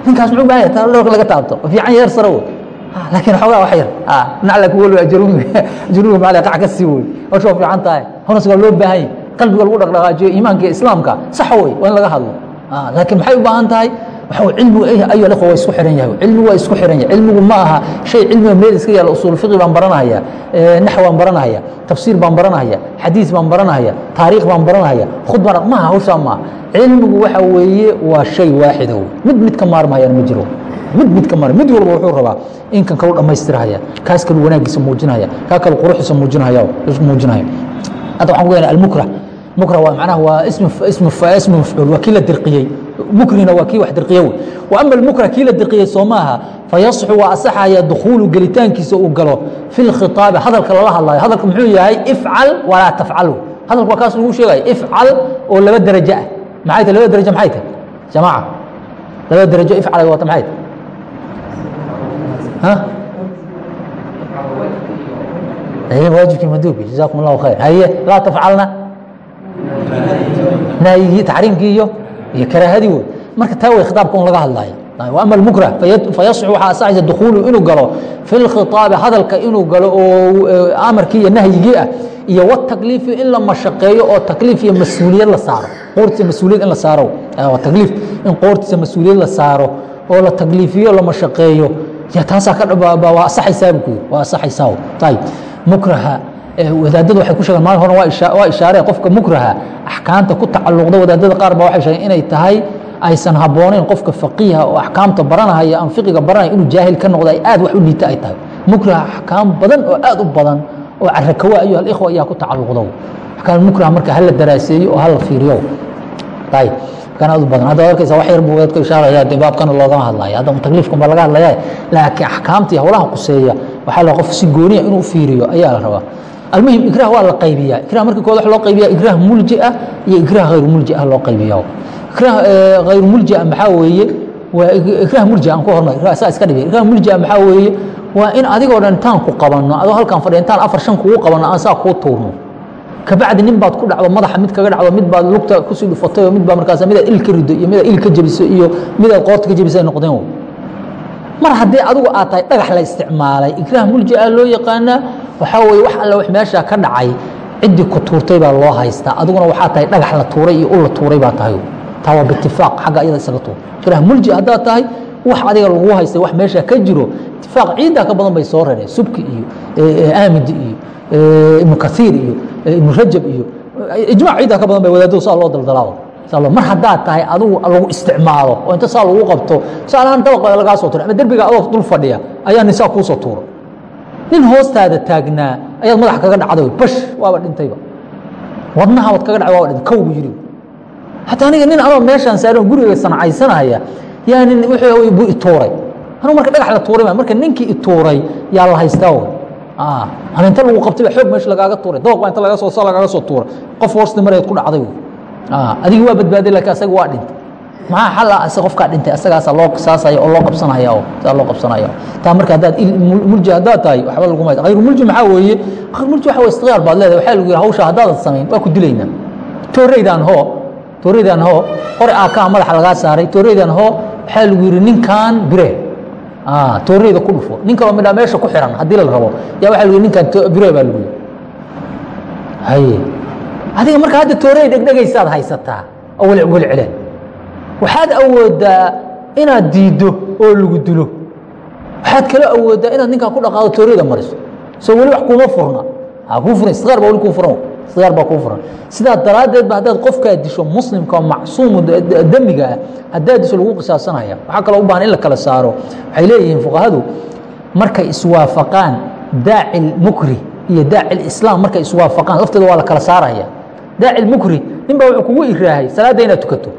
ninkaas muxuu baahaya taa dhowrka laga taabto. Fiican yeer sare wey laakiin xoogaa wax yar. Nacla ku weli ajruuniga [LAUGHS] ajruuniga maxaa qac ka sii wey hawsha waa fiican tahay. Honas waa loo baahan yahay. Qalbiga lagu dhaqdhaqaajiyo iimaanka iyo islaamka sax wey waa in laga hadlo. Laakiin maxay u baahan tahay cilmigu ayo ikhwa waa isku xiran yahay. Cilmigu waa isku xiran yahay. Cilmigu ma aha. Shay cilmiga meel iska yaalla usuul fiqi baan baranahaya naxw baan baranahaya tafsiir baan baranahaya xadiis baan baranahaya taariikh baan baranahaya khudbana maaha hawshaa maaha cilmigu waxa weeye waa shay waaxida mid mid ka maarmayaan ma jiro. Mid mid ka maarmay mid walba wuxuu rabaa in kan kalu dhammaystirahaya kaas kalu wanaagiisa muujinaya kaa kalu quruxiisa muujinaya muujinaya hadda waxaan ku almukrah mukrah waa macnaha waa ismu ismu ismu mafcuul waa kii la dirqiyey mukrina waa kii wax dirqiye wey. Wa ama almukrah kii la dirqiyey soo maaha fayasxu waa asaxaya dukhuulu gelitaankiisa uu galo fi lkhitaabi hadalka lala hadlayo. Hadalka muxuu yahay ifcal walaa tafcal hadalka waa kaas lagu sheegaya ifcal oo laba derajo ah. Maxay tahay laba derajo maxay tahay? Jamaaca laba derajo ifcal wata maxay tahay? Ha? Waajibkii manduubki jazakum allahu khayr. Haye laa tafcalna. Naayigii taxriimkii iyo iyo karaahadii wey marka taa way khitaabka un laga hadlayo. Ama almukrah fayasxu waxaa asaxaysa dukhuulu inuu galo. Fi lkhitaabi hadalka inuu galo oo amarkii iyo nahyigii ah. Iyo watakliifi in la mashaqeeyo oo takliif iyo mas'uuliyad la saaro. Qoortiisa mas'uuliyad in la saaro. Takliif in qoortiisa mas'uuliyad la saaro oo la takliifiyo la mashaqeeyo. Taasaa waa asaxaysaa buu ku yiri waa asaxaysaa ayib mukraha wadaadadu waxay ku sheegeen maalin hore waa ishaareen qofka mukraha axkaamta ku tacalluqda wadaadada qaar baa waxay sheegeen inay tahay aysan habbooneyn qofka faqiiha oo axkaamta baranahaya aan fiqiga baranaya inuu jaahil ka noqdo ay aad wax u liita ay tahay. Mukraha axkaam badan oo aad u badan oo carakawa ayuha alikhwa ayaa ku tacalluqdo axkaam mukraha marka hala daraaseeyo oo hala fiiriyo ayib aad u badan. Hadda arkaysa wax yar buu wadaadku ishaaraya dee baabkana loogama hadlaya hadda takliifkan baa laga hadlaya laakiin axkaamtii howlaha quseeya waxaa la qof si gooniya inuu fiiriyo ayaa la rabaa almuhim ikrah waa la qaybiyaa. Ikrah marka kood wax loo qaybiya ikrah mulji ah iyo ikrah hayru mulji ah loo qaybiya ikrah hayru mulji ah maxaa weeye? Waa ikrah mulji aan ku hormar saa iska dhibay ikrah mulji ah maxaa weeye? Waa in adigoo dhan intaan ku qabanno adoo halkan fadhiya intaan afar shan kugu qabanno aan saa kuu tuurno. Kabacdi nin baad ku dhacdo madaxa mid kaga dhacdo mid baad lugta ku sii dhufatay oo mid baa markaas midaad il ka iyo midaad il jebiso iyo midaad qoorta ka jebisay noqdeen mar haddii adigu aad tahay dhagax la isticmaalay ikraah mulji ah loo yaqaanaa waxaa weye wax alle wax meesha ka dhacay ciddii ku tuurtay baa loo haystaa. Adiguna waxaa tahay dhagax la tuuray iyo ul tuuray baa tahay. Taa waa biitifaaq xagga ayada isaga tuur. Ikraah mulji haddaad tahay wax adiga lagu haystay wax meesha ka jiro itifaaq ciiddaa ka badan bay soo rareen subki iyo aamidi iyo ibnu kaiir iyo ibnu rajab iyo ijmac ciiddaa ka badan bay wadaadadu saa loo daldalaado mar haddaad tahay adigu lagu isticmaalo oo inta saa lagu qabto tusaalahaan dabaq lagaa soo turay ama derbiga adoo dul fadhiya ayaa nin saa kuu soo tuuro. Nin hoostaada taagnaa ayaad madaxa kaga dhacday bash waaba dhintayba wadnaha waad kaga dhacday waaba dhintay kow buu yidhi. Hataa aniga nin anoo meeshaan saaran guriga sanacaysanaya yaa nin wuxuu buu ituuray anuu marka dhagax la tuuray marka ninkii ituuray yaa la haystaa ama inta lagu qabtay xoog meesha lagaaga tuuray dabaq baa inta laga soo saa lagaaga soo tuuray. Qof hoosta mareed ku dhacday adigi waa badbaaday laakiin asaga waa dhintay. Maxaa xal ah ase qofkaa dhintay? Asagaasa loo qisaasaya oo loo qabsanaya saa loo qabsanaya taa marka haddaad mulji haddaad tahay waxba laguma hayru mulji maxaa weeye? Hayru mulji waxa istiqyaar baad leedahay. Waxaa lagu yihi hawsha haddaadan samayn waa ku dilaynaa tooreydaan hoo tooreydaan hoo qori aakaa madaxa lagaa saaray. Tooreydaan hoo waxaa lagu yihi ninkan biree. Tooreyda ku dhufo. Nin kaloo midhaa meesha ku xiran haddii la rabo. Yaa waxa lagu yihi ninkan biree baa lagu haye adiga marka hadda toorey dhegdhegaysaad haysataa oo welcele waxaad awoodaa inaad diiddo oo lagu dilo waxaad kala awoodaa inaad ninkaa ku dhaqaado tooreyda mariso. Soo weli wax kuuma furna. Kuu furan istiqaar baa weli kuu furan. Istiqaar baa kuu furan. Sidaa daraaddeed ba haddaad qofkaa disho muslimka oo macsuumu demiga ah haddaad disho lagu qisaasanaya waxaa kaloo u baahan in la kala saaro. Waxay leeyihiin fuqahadu markay iswaafaqaan daaci mukri iyo daaci islaam markay iswaafaqaan lafteeda waa la kala saaraya daaci mukri nin baa wuxuu kugu iraahay salaadda inaad tukato.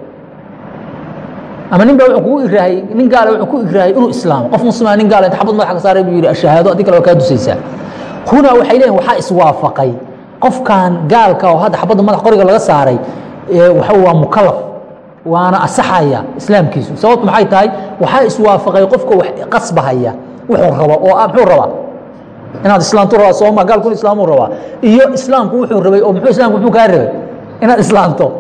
Ama nin baa wuxuu kugu iraahay nin gaala wuxuu ku iraahay inuu islaamo. Qof muslima nin gaala inta xabad madaxa ka saaray buu yidhi ashahaado adii kale waa kaa dusaysaa. Huna waxay leeyihiin waxaa iswaafaqay. Qofkan gaalka oo hadda xabadda madax qoriga laga saaray waxa waa mukalaf waana asaxaya islaamkiisu. Sababtu maxay tahay? Waxaa iswaafaqay qofka wax qasbahaya wuxuu rabo oo muxuu rabaa inaad islaamtu rabaa sooma gaalkun islaamuu rabaa. Iyo islaamku wuxuu rabay oo muxuu islaamku muxuu kaa rabay? Inaad islaamto.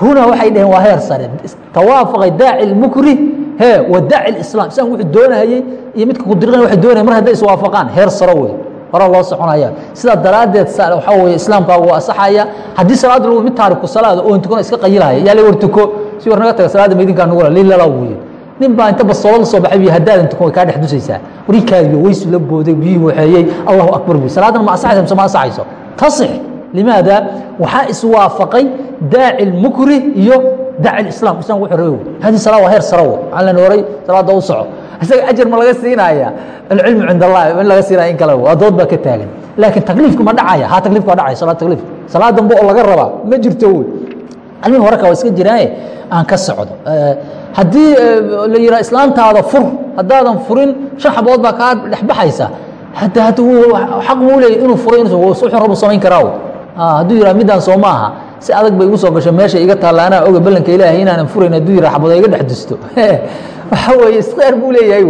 Huna waxay dhaheen waa heer sare. Tawaafaqay daaci lmukri he wa daaci lislam islamku wuxuu doonahayey iyo midka kudiran waxay doonaya mar hadday iswaafaqaan heer saro wey hora loo soconaya. Sidaa daraaddeed waxaa weye islaamkaagu waa asaxaya haddii salaad lagu mid taariku salaada oon tukano iska qayilahaya yaa la war tuko si war naga taga salaada maydinkaa nugula lilala weye nin baa inta bastoolada soo baxay biyo haddaadan tukan kaa dhex dusaysaa. Warikaadiyo weysu la booday biyihii waxeeyey allahu akbar buy salaadan ma asaxaysa mise ma asaxayso? Tasix. Limaada? Waxaa iswaafaqay daaci lmukri iyo daaci lislam islamku wuxuu rabay hadi salaa waa heer saro waxaa la nooray salaada u soco. Isaga ajar ma laga siinaya alcilmu cind allah in laga siinaya in kale waa dood baa ka taagan. Laakiin takliifka ma dhacaya. Ha takliifka waa dhacaya salaad takliif. Salaad dambe oo laga rabaa. Ma jirto wey almihi horeka waa iska jiraaye aan ka socdo haddii la yihaa islaantaada fur haddaadan furin shan xabood baa kaa dhexbaxaysa hata hata xaq buu leeyay inuu furay wuxuu rabu samayn karaa hadduu yihaa midaan soo maaha si adag bay igu soo gasho meesha iga taalla anaa oga ballanka ilaahay inaanan furayn hadduu yihaa xabood iga dhex dusto. [LAUGHS] Waxa weeye istiqaar buu leeyahay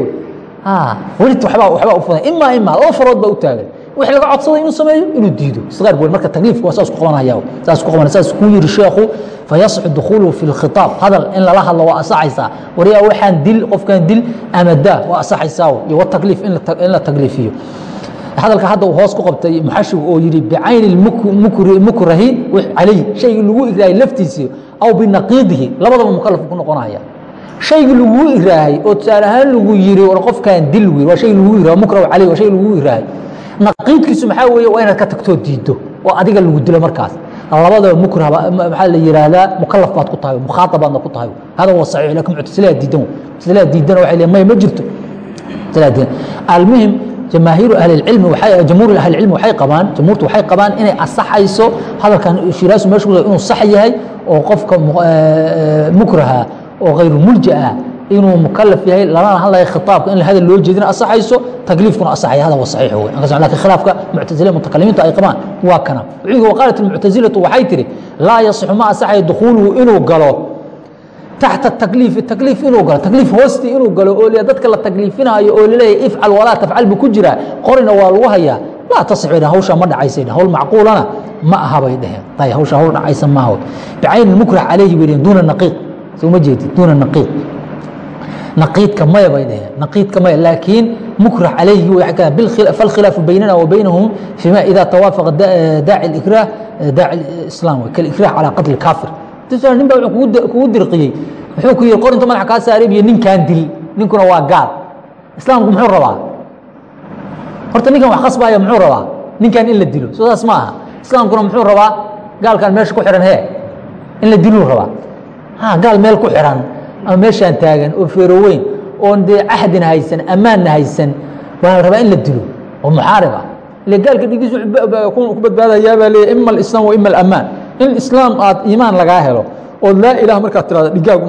welit wabaa waxbaa u fudan imaa imaa laba farood baa u taagan wixii laga codsaday inuu sameeyo? Inuu diido. Istiqaar buu marka takliifka saas ku qabanaya saas ku qabanaya saas kuu yiri sheekhu fayasxu dukhuluhu fi lkhitaab hadal in lala hadlo waa asaxaysaa waryaa waxaan dil qofkan dil ama waa asaxaysaa iyo watakliif in la takliifiyo hadalka hadda uu hoos ku qabtay muxashigu oo yidhi bicayni mukrahi calayh shaygii lagu igraayay laftiisii aw binaqiidihi labadaba mukalaf ku noqonaya. Shaygi laguu iraahay oo tusaale ahaan lagu yiri war qofkan dil wiil waa shay lagu iraha mukrahu caleyh waa shay lagu iraahay naqiidkiisu maxaa weeye waa inaad ka tagtoo diiddo oo adiga lagu dilo markaas. Labadaba mukrah maxaa la yihahdaa mukalaf baad ku tahay mukhaaab baadna ku tahay. Hada waa saxiix laakiin muctasilaa diidan muctasilaa diidana waxay leeyihiin may ma jirto? Muctasilaa diidan almuhim jamaahiiru ahlilcilmi waxay jamhuur ahlilcilmi waxay qabaan jamhuurtu waxay qabaan inay asaxayso hadalkan shiraasu meesha ku inuu sax yahay oo qofka mukraha oo hayru mulja ah inuu mukalaf yahay lamana hadlaya khitaabka in hadal loo jeedina asaxayso takliifkuna asaxaya hada waa saxiix wey laakiin khilaafka muctazile mutakalimiintu ay qabaan waa kana. Wuxuu waqaalat almuctazilatu waxay tihi laa yasixu ma asaxayo dukhuuluhu inuu galo taxta takliifi takliif inuu galo takliif hoosti inuu galo oo dadka la takliifinaayo oo laleeyahy ifcal walaa tafcal bu ku jiraa qorina waa lagu hayaa. Laa tasix bay dhaheen hawshaa ma dhacaysay dhaheen hawl macquulana ma aha bay dhaheen. Ay hawshaa hawl dhacaysa maaha bicayni mukrah calayhi bay dhaheen duuna naqiiq. Ma jeedid duuna naqiiq naqiidka maya bay dhaheen naqiidka maya laakiin mukrah calayhi falkhilaafu baynana wa fima ida tawaafaqa daaci ikrah daaci islaam kalikrah calaa qatli kaafir nin baa wuxuu kugu dirqiyey wuxuu ku yihi qor inta madaxa kaa saaray iyo ninkan dil ninkuna waa gaal islaamku muxuu rabaa horta ninkan wax khasbaya muxuu rabaa ninkan in la dilo soo ma aha islaamkuna muxuu rabaa gaalkan meesha ku xihan hee in la diluu rabaa gaal meel ku xihan ama meeshaan taagan oo feeroweyn oon dee cahdina haysan ammaanna haysan waa la rabaa in la dilo oo muxaarib ah. Ile gaalka dhigiis ku badbaadayaa baa leeya ima alislaam wa ima alamaan in islaam aad iimaan lagaa helo oo laa ilaha markaad tirahdo dhigaagu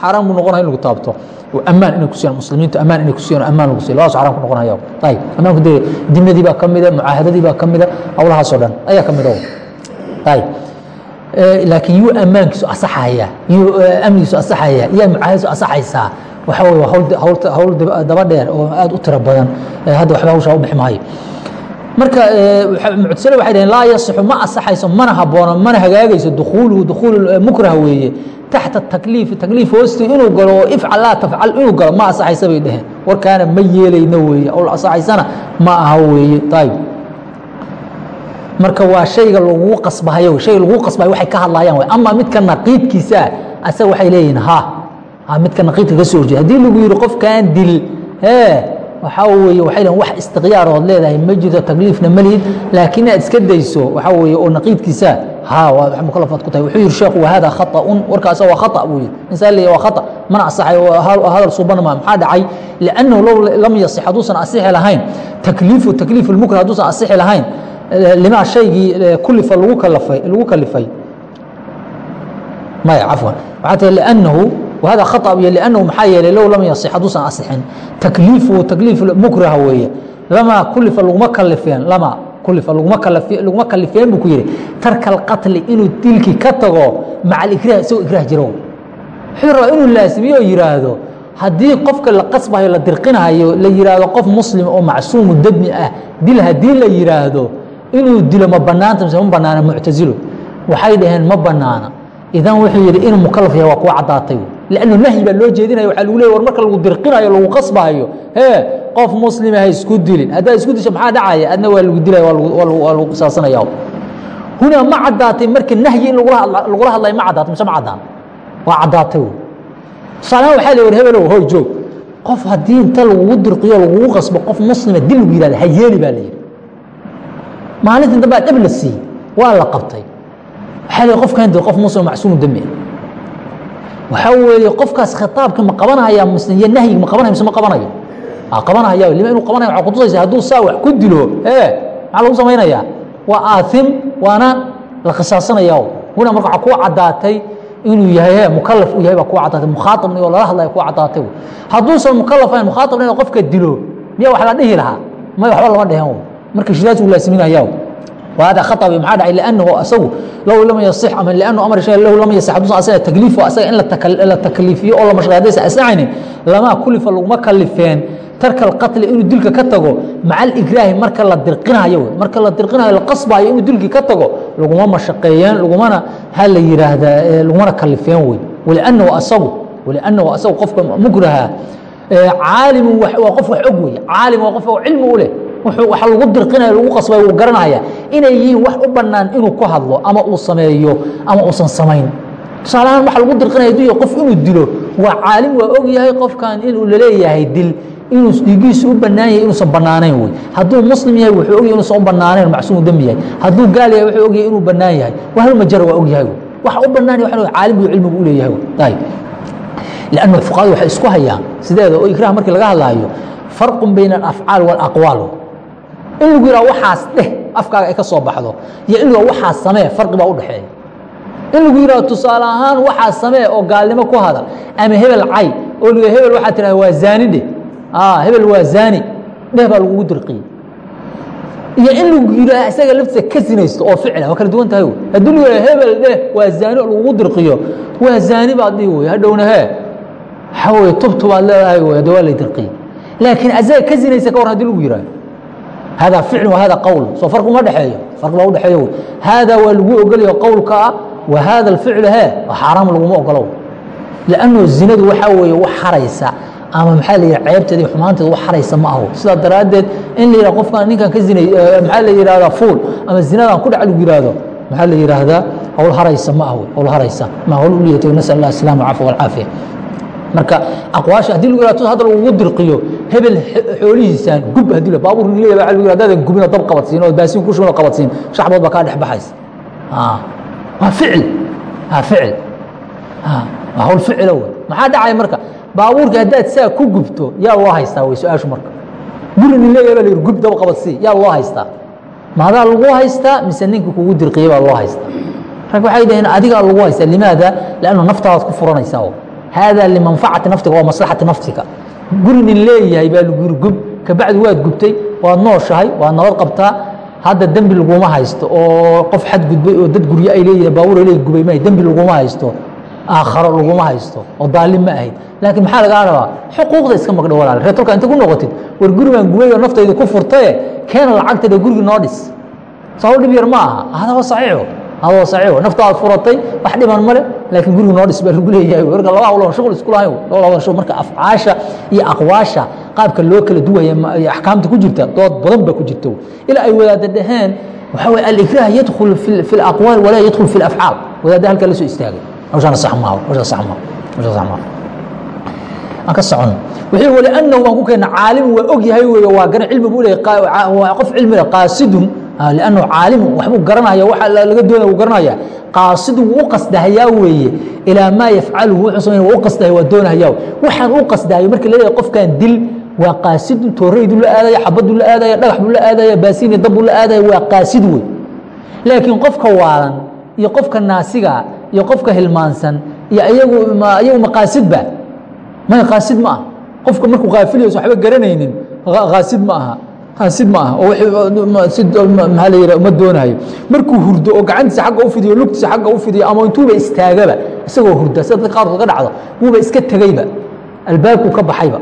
xaaraan buu noqonaya in lagu taabto. Ammaan inay ku siiyaan muslimiintu ammaan inay ku siiyaan ammaan lagu siiyo labadaas xaaraan ku noqonaya. Ayib ammaanku dee dimnadii baa ka mida mucaahadadii baa ka mida howlahaasoo dhan ayaa ka mida ayib laakiin yuu ammaankiisu asaxaya yuu amnigiisu asaxaya yaa mucaahadadiisu asaxaysaa. Waxa weye waa hawl daba dheer oo aad u tiro badan. Hadda waxba hawshaa u bixi maayo. Marka muctasile waxay dhaheen laa yasixu ma asaxayso mana haboono mana hagaagayso dukhuuluhu dukhuul mukrah weeye. Taxta takliifi takliif hoosti inuu galo oo ifcal laa tafcal inuu galo ma asaxaysa bay dhaheen. Warkaana ma yeelayno weeye owl asaxaysana ma aha weeye. Ayib marka waa shayga lagu qasbahayo shayga lagu qasbahayo waxay ka hadlayaan wey ama midka naqiidkiisa asaga waxay leeyihiin ha midka naqiidka ka soo horjeeda haddii lagu yihi qofkan dil waxaa weeye waxay leeyihiin wax istikhyaar ood leedahay ma jirto takliifna ma lihid laakiin inaad iska dayso waxaa weeye oo naqiidkiisa ha waa mukalafaad ku tahay. Wuxuu yihi sheekhu wahada khata'un warkaasa waa khata buu yihi insaan leeyahy waa khata mana asaxay hadal suubana ma maxaa dhacay? Liannahu low lam yasix hadduusan asixi lahayn takliifu takliif lmukrah hadduusan asixi lahayn limaa shaygii kulifa lagu kalifay lagu kalifay maya cafwan waxaa tahay liannahu wahada khata iyo liannahu maxaa yeelay low lam yasix hadduusan asixin takliifu takliif mukraha weeye lamaa kulifa laguma kalifeen lamaa kulifa laguma kalifeen laguma kalifeen buu ku yidhi tarka alqatli inuu dilkii ka tago maca alikrah isagoo ikraah jirow wuxuu rabaa inuu laasimiyo oo yidhaahdo haddii qofka la qasbayo la dirqinayo la yidhaahdo qof muslim oo macsuumu dami ah dil haddii la yidhaahdo inuu dilo ma banaanta mise ma banaana muctazilo waxay dhaheen ma banaana idan wuxuu yihi inuu mukalaf yahay waa kuwa caddaatay. Lannu nahyi baa loo jeedinaya waa lagu leey war marka lagu dirqinayo lagu qasbahayo hee qof muslima ha isku dilin. Haddaad isku disho maxaa dhacaya? Adna waa lagu dilaya waa lagu qisaasanaya hunaa ma caddaatay marka nahyi in lagula hadlayo ma caddaatay mise ma caddaan? Waa caddaatay tusaalahaan waxaa la yidhi hebelow hoy joog. Qof haddii inta lagugu dirqiyo lagugu qasbo qof muslima dil lagu yihahda ha yeeli baa la yidhi maalintii dambaa dhab la siiyey waa la qabtay. Waxaa la qofkan qof muslim macsuumu demi waxaa weeye qofkaas khitaabka ma qabanaya mise iyo nahyiga ma qabanaya mise ma qabanayo? Qabanaya lima inuu qabanaya waxaa kutusaysa hadduu saa wax ku dilo ee maxaa lagu samaynayaa? Waa aathim waana la qisaasanaya huna marka waxaa kuu caddaatay inuu yahay mukalaf uu yahay baa kuu caddaatay mukhaatabna oo lala hadlaya kuu caddaatay. Hadduusan mukalaf ahayn mukhaatabna inuu qofka dilo miya wax la dhihi lahaa? May waxba lama dhehen marka shidaas uu laasiminaya وهذا خطأ maxaa dhacay لأنه asagu low lam yaصix ama لأنه amar shay low lam yaصix hadduusan asaga takliifo asaga in la takliifiyo oo la mashqaadaysa asacaynin lamaa kulifa laguma kalifeen tarka الqatli inuu dilka ka tago maca الإgraahi marka la dirqinayo marka la dirqinayo la qasbayo inuu dilki ka tago laguma mashaqeeyeen lagumana ha la yihaahdaa lagumana kalifeen wey ولأنه asagu ولأنه asagu qofka mukraha caalimu waa qof wax og wey caalim waa qof cilmi u leh waxa lagu dirqinaya lagu qasbay wuu garanaya inay yihiin wax u banaan inuu ku hadlo ama uu sameeyo ama uusan samayn tusaalahaan waxa lagu dirqinaya aduu qof inuu dilo waa caalim waa og yahay qofkan inuu laleeyahay dil inuu dhiigiisu u banaan yahay inuusan banaanayn wey hadduu muslim yahay wuxuu ogyahay inuusan u banaanayn macsuumu dembi yahay hadduu gaal yahay wuxuu ogyahay inuu banaan yahay wahal majara waa og yahay wey waxa u banaan yahay waxa caalim buu cilmigu u leeyahay wey ayib لأنه فقهadu waxay isku hayaan sideeda oo ikrah markii laga hadlaayo farq bayna الأfعاal والأqwaal in lagu yihah waxaas dheh afkaaga ay ka soo baxdo iyo in lagu waxaas samee farqi baa u dhexeeya. In lagu yihahdo tusaale ahaan waxaa samee oo gaalnimo ku hadal ama hebel cay oo l hebel waxaa tirahda waa zaani dheh. Hebel waa zaani dheh baa lagugu dirqiyey. Iyo in lagu yidhaah isaga laftiisa ka sinaysto oo ficla waa kala duwan tahay haddii lagu yihah hebel dheh waa zaani oo lagugu dirqiyo waa zaani baad dhihi wey hadhowna hee. Waxaa weye tubtu baad leedahay wey hadda waa lay dirqiyey. Laakiin asaga ka sinaysa ka war haddii lagu yihahdo hada ficl wahada qowl soo farqi uma dhexeeyo farqi baa udhexeeyo wey haadaa waa lagu ogolayo qowlka ah wa hada alficlu xaaraam laguma ogolo lanno zinadu waxaa weeye wax haraysa ama maxaa la ceebteeda iyo xumaanteeda wax haraysa ma aho sidaa daraaddeed in la yidhah qofkan ninkan ka zinay maxaa la yidhahdaa fuul ama zinadan ku dhac lagu yihahdo maxaa la yidhaahdaa howl haraysa ma aho howl haraysa ma howl u nasal allah asalama alcafwa walcaafiya marka aqwaasha haddii lagu yihahdo hadda lagugu dirqiyo hebel xoolihiisaan gub haddii la baabuur nin leeyahay lagu yihahdo hadaadan gubin oo dab qabadsiin oo baasiin ku shubin oo qabadsiin shaxbood baa kaa dhex baxaysa. Waa ficil. Waa ficil. Waa hawl ficilo wey maxaa dhacaya marka? Baabuurka haddaad saa ku gubto yaa loo haystaa wey su'aashu marka. Guri nin leeyahay baa la yidhi gub dab qabadsii yaa loo haystaa. Maadaa lagu haystaa mise ninka kugu dirqiyey baa loo haystaa. Rag waxay dhaheen adigaa lagu haystaa limaada? Lannu naftaadaad ku furanaysaa hada limanfacati naftiga waa maslaxati naftiga guri nin leeyahay baa lagu yiri gub kabacdi waad gubtay waad nooshahay waad nabad qabtaa hadda dembi laguma haysto oo qof xad gudbay oo dad guryo ay leeyihiin ay leeyihiin gubay may dembi laguma haysto aakharo laguma haysto oo daalim ma ahayd laakiin maxaa lagaa rabaa xuquuqda iska magdho walaal reer tolka inta ku noqotid war guri baan gubay oo naftayda ku furtaye keena lacagtayda gurigi noo dhis soo dhib yar ma aha hada waa saxiixo hada waa saxiixo naftaad furatay wax dhiban male laakiin guriga noo dhis baa lagu leeyahay marka laba hawloon shughul isku lahayn laba hawloon shughul marka afcaasha iyo aqwaasha qaabka loo kala duwaya iyo axkaamta ku jirta dood badan baa ku jirta ilaa ay wadaada dhaheen waxaa weye alikrah yadkhul fi alaqwaal walaa yadkhul fi alafcaal wadaada halkaa la soo istaagay hawshaana sax maaho hawshaa sax maaho hawshaa sax maaho aan ka socono wixii wali annahu waan ku keena caalim waa og yahay weeye waa garan cilmi buu leeyahay waa qof cilmi leh qaasidun lannu caalimu waxbuu garanaya waxa laga doonaya garanaya qaasidu wuu u weeye. Ilaa maa yafcaluhu wuxuu samayn waa qasdahaya waa doonahayaa. Waxaan u marka leeyahay qofkan dil waa qaasidun tooraydu la aadaya xabaddu la aadaya dhagax buu la aadaya baasiin iyo dabbuu la aadaya waa qaasid wey laakiin qofka waalan iyo qofka naasiga iyo qofka hilmaansan iyo ayagu maqaasidba maya qaasid ma ah qofka markuu kaafiliyos waxba garanaynin qaasid ma aha qaasid ma aha. Si maxaa la uma doonayo. Markuu hurdo oo gacantiisa xagga u fidiyo lugtiisa xagga u fidiyo ama intuuba istaagaba isagoo hurda sida dadka qaarkood ka dhacdo wuuba iska tegeyba albaabkuu ka baxayba.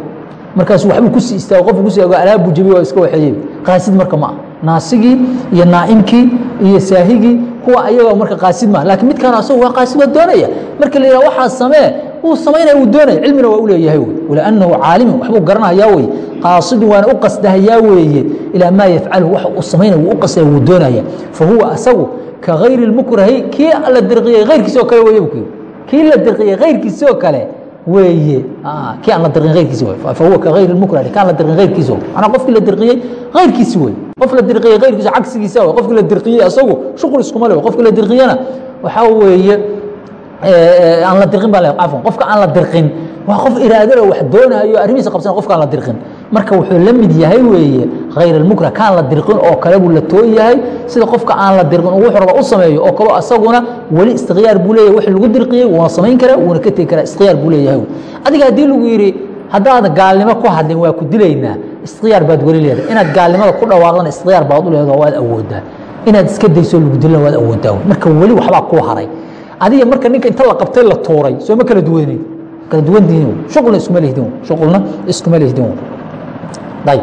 Markaasu waxbuu ku sii istaago qofku ku sii istaago alaabbuu jabiy waa iska waxeeyeyba qaasid marka ma ah naasigii iyo naa'imkii iyo saahigii kuwa ayaga marka qaasid maaha lakiin midkaan asagu waa qaasid waa doonaya. Marka la yidhaha waxaa samee wuu samaynaya wuu doonaya cilmina waa u leeyahay wey waliannahu caalimun waxbuu garanayaa weye qaasidun waana u qasdahayaa weeye. Ilaa maa yafcalu waxa uu samaynaya wuu u qasdaya wuu doonaya. Fahuwa asagu ka gayri اlmukrahi kii la dirqiyey kayrkiisa oo kale weye bu kii la dirqiyey kayrkiisa oo kale weeye. Kii aan la dirqin kayrkiisi wey fahuwa ka gayri اlmukrahi kaan la dirqin kayrkiisa wey manaa qofkii la dirqiyey kayrkiisi wey qof la dirqiyey kayrkiisa cagsigiisa wey qofkii la dirqiyey asagu shuqul iskuma le qofkii la dirqiyana waxaa weeye aan la dirin ba afan qofka aan la dirqin waa qof iraadalo wax doonayo arrimihiisa qabsan qofka aan la dirqin. Marka wuxuu la mid yahay weeye khayr almukrah kaan la dirqin oo kale buu la toon yahay. Sida qofka aan la dirqin uu wuxuu raba u sameeyo oo kaleo asaguna weli istikhyaar buu leeyahay wixii lagu dirqiyey wuuna samayn karaa wuuna ka tegi karaa istikhyaar buu leeyahay. Adiga haddii lagu yidhi haddaad gaalnimo ku hadlin waa ku dilaynaa. Istikhyaar baad weli leedahay. Inaad gaalnimada ku dhawaaqdana istikhyaar baad u leedaho waad awoodaa. Inaad iska dayso lagu dilana waad awoodaa. Marka weli waxbaa kuu haray adiga marka ninka inta la qabtay la tuuray sooma kala duwaneyd kala duwantihin shuqulna iskuma lehdin shuqulna iskuma lehdin ayb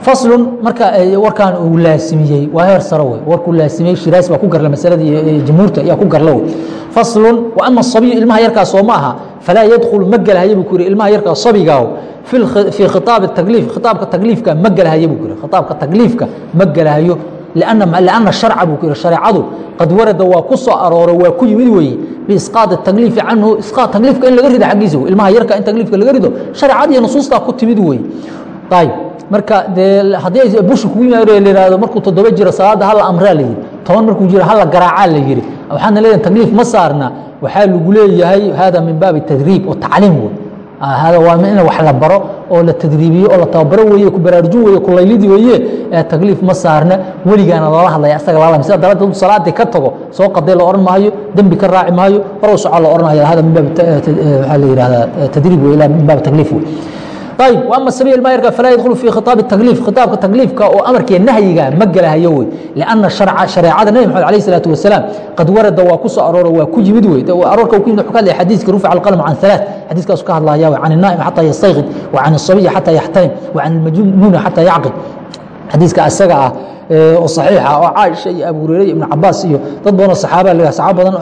faslun marka warkaan uu laasimiyey waa heer saro wey warkuu laasimiyey shiraas baa ku garla masalada iyo jamhuurta ayaa ku garla wey faslun wa ama asabiyu ilmaha yarkaa ma aha. Falaa yadkhulu ma gelahaye buu ku yiri ilmaha yarkaa sabigaaw fii khitaab takliif khitaabka takliifka ma gelahaye buu ku yiri khitaabka takliifka ma gelahayo لأن شharca buu ku yihi شhareecadu qad warada waa ku soo arooro waa ku yimid weeye biisqaad takliifi canhu isqaad takliifka in laga rido xaggiisa ilmaha yarka in takliifka laga rido shareecada iyo nusuustaa ku timid wey ayb marka dee haddii bushi kugu yimaado la yihahdo markuu toddoba jiro salaada hala amraa la yidhi toban markuu jiro hala garaacaa la yidhi waxaana leeyahay takliif ma saarna waxaa lagu leeyahay hada min baabi tadriib oo tacliim wey hada waa in wax la baro oo la tadriibiyo oo la tababaro weeye ku baraarujin weeye ku laylidi weeye ee takliif ma saarna weligaana lala hadlaya asaga lala sida darada dadu salaadii ka tago soo qaday la oran maayo dembi ka raaci maayo horow soco la oranaya hada min waxaa la yihahdaa tadriib wey ilaa min takliif wey ayb ama sabiil maayarka falaa yadkhulu fi khitaab takliif khitaabka takliifka oo amarkiiyo nahyiga ma gelahayo wey lianna sharca shareecada nebi maxamed alayh salaatu wasalaam qad warada waa ku soo arooro waa ku yimid wey aroorka ku yimid wuxuu ka hadlaya xadiiska rufica alqalm can halaath xadiiskaasu ka hadlaya wey can الnaa'im xataa yastayqid wa can الsabiyi xataa yaxtalim wa can almajnuuni xataa yacqid xadiiska asaga ah oo صaxiixa oo caaisha iyo abu hureyre ibn cabaas iyo dad badanoo saxaaba saxaaba badan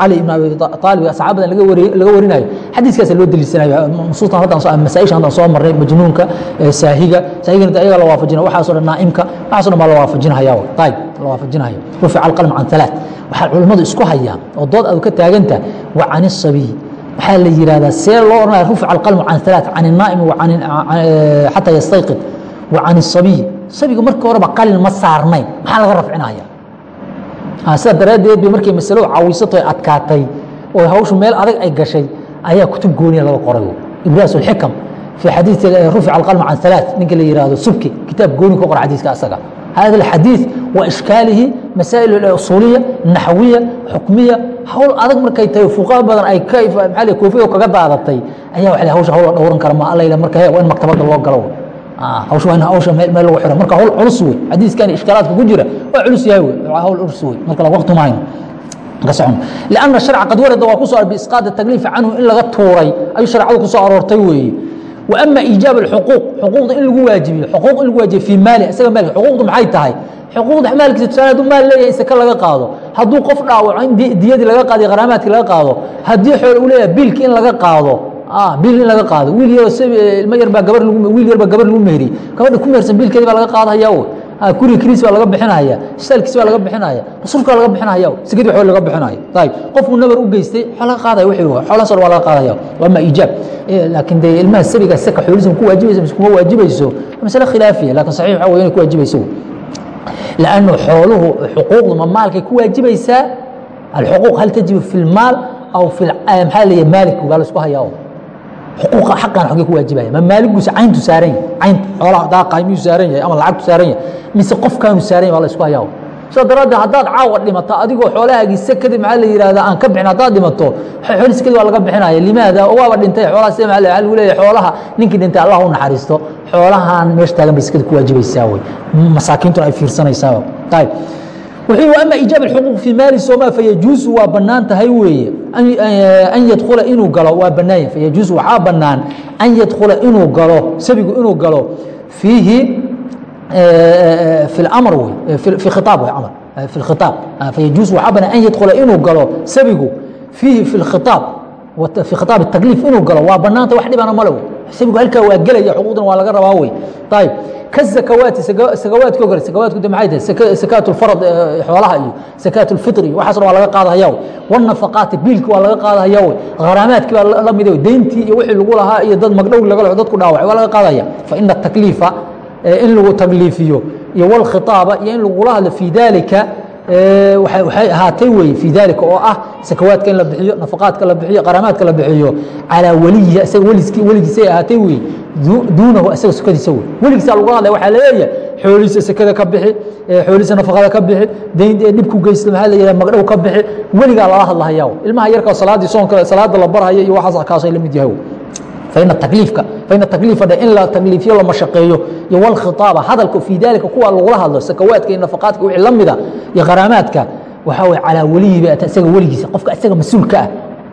cali ibn abi aalib saxaaba badan laga warinayo xadiiskaasa loo deliisanayo nusuustan haddaan masaaisha haddaan soo marnay majnuunka saahiga saahigana ayaga la waafajinaya waxaaso dhan naa'imka waxaaso dhan baa la waafajinahaya ayib la waafajinahaya rufica alqalm can halaath waxaa culimmadu isku hayaan oo dood aad ka taaganta wa can الsabiy waxaa la yihahdaa see loo oranaya rufica alqalm can halaath can الnaa'imi xataa yastayqid wa can الsabiy sabiga markii horeba qalin ma saarnayn maxaa laga rafcinaya sida daraaddeed bay markay masalo cawisato adkaatay oo hawshu meel adag ay gashay ayaa kutub gooniya laga qoray ibraas اlxikam fi xadiiث rufic alqalm can halaaث ninka la yihahdo subki kitaab gooni ku qora xadiiska asaga hada اxadiiث wa ishkaalihi masaa'il usuuliya naxwiya xukmiya hawl adag markay tahay fuqaha badan ay maa koofiga kaga daadatay ayaa wa hawsha hawl la dhowran kara ma alla marka waa in maktabada loo galo hawsha waa in hawsha meel meel lagu xiro marka hawl culus wey xadiiskan ishkaalaadka ku jira waa culus yahay wey waa hawl culus wey marka la waqti maayn لأن الشharc qad warada waa ku so بisقاaط التakليiف canhu in laga tuuray ayuu شhaرcadu ku soo aroortay weeye وأma إiجاaب الحquuq xuquuqda in lagu waajibiyo xuquuq in lagu waajibiyo fii maali isaga maalki xuquuqdu maxay tahay xuquuqda maalkiisa tusaale haduu maal leeyahay saka laga qaado hadduu qof dhaawaco in diyadii laga qaado iyo qaraamaadkii laga qaado haddii xool uu leeyahay biilki in laga qaado biil in laga qaado wiil yaro ilmo yar baa gabar wiil yar baa gabar lagu meheriyey gabadha ku mehersan biilkeedi baa laga qaadahaya wey guriga kiriis baa laga bixinaya saalkiis baa laga bixinaya rasuulka baa laga bixinaya sikadii xool laga bixinaya ayib qofkuu nabar u geystay xool laga qaadaya wixii xoolahaas waa laga qaadaya waa ma iijaab laakiin dee ilmaha sabiga saka xoolihiisa ku waajibaysa mise kuma waajibayso masale khilaafiya laakiin saxiix waxa wey inay ku waajibayso لأنه xooluhu xuquuqdu ma maalkay ku waajibaysaa alxuquuq hal tajibu fi اlmaal aw fi maxaa la maalik baa la isku hayaa xuquuqa xaqan xogee ku waajibaya ma maaliguusa cayntu saaran yahay? Caynta xoolaha daaqaay miyuu saaran yahay ama lacagtu saaran yahay? Mise qofkaanu saaran yahay baa la isku hayaa sida daraaddeed haddaad caawa dhimato adigoo xoolahaagii sekadii maxaa la yihahda aan ka bixin haddaad dhimato xooli sekadii waa laga bixinaya limaada waaba dhintay xoolaha sida maxaa lagu leeyahay xoolaha ninkii dhintay allah u naxariisto. Xoolahan meesha taagan bay sekada ku waajibaysaa wey masaakiintuna ay fiirsanaysaa wuxuu ama iijaab اxuquuq fii maali soma fayajuusu waa banaan tahay weeye an yadkula inuu galo waa banaanya fayajuusu waxaa banaan an yadkula inuu galo sabigu inuu galo fiihi fi اlamr wey fi khiaab wey amr fi khiaab fayajuusu waxaa banaan an yadkula inuu galo sabigu fiihi fi khiaab fi khiaab الtakliif inuu galo waa banaanta wax dhibana male wey sabigu halkaa waa gelaya xuquuqdan waa laga rabaa wey. Ayib kazakawaati sakawaadki o kale sakawaadku de maxay tahay? Sakaat lfarad xoolaha iyo sakaat lfitr iyo waa laga qaadahaya wey. Wanafaqaati biilki waa laga qaadahaya wey. Kharaamaadki baa la mid deyntii iyo wixii lagu lahaa iyo dad magdhow laga dadku dhaawacay waa laga qaadaya faina takliifa in lagu takliifiyo iyo wlkhitaaba iyo in lagula hadlo fi dalika waxay ahaatay wey fii dalika oo ah sakawaadka in la bixiyo nafaqaadka la bixiyo qaraamaadka la bixiyo calaa waliyihi isaga weligiisay ahaatay wey duunahu isaga sukadiisa wey weligiisa lagu hadlaya waxaa la leeyahay xoolihiisa sekada ka bixi xoolihiisa nafaqada ka bixi dayn dhibku geysta maxaa la yidhaha magdhow ka bixi weligaa lala hadlahaya ilmaha yarka salaadii soonka salaada la barhaya iyo waxaas kaasay la mid yahay takliifka faina takliifa dhe in la takliifiyo la mashaqeeyo iyo walkhitaaba hadalka fii dalika kuwa lagula hadlo sakawaadka iyo nafaqaadka wixii la mida iyo qaraamaadka waxaa weye calaa weliyi ba isaga weligiisa qofka isaga mas'uulka ah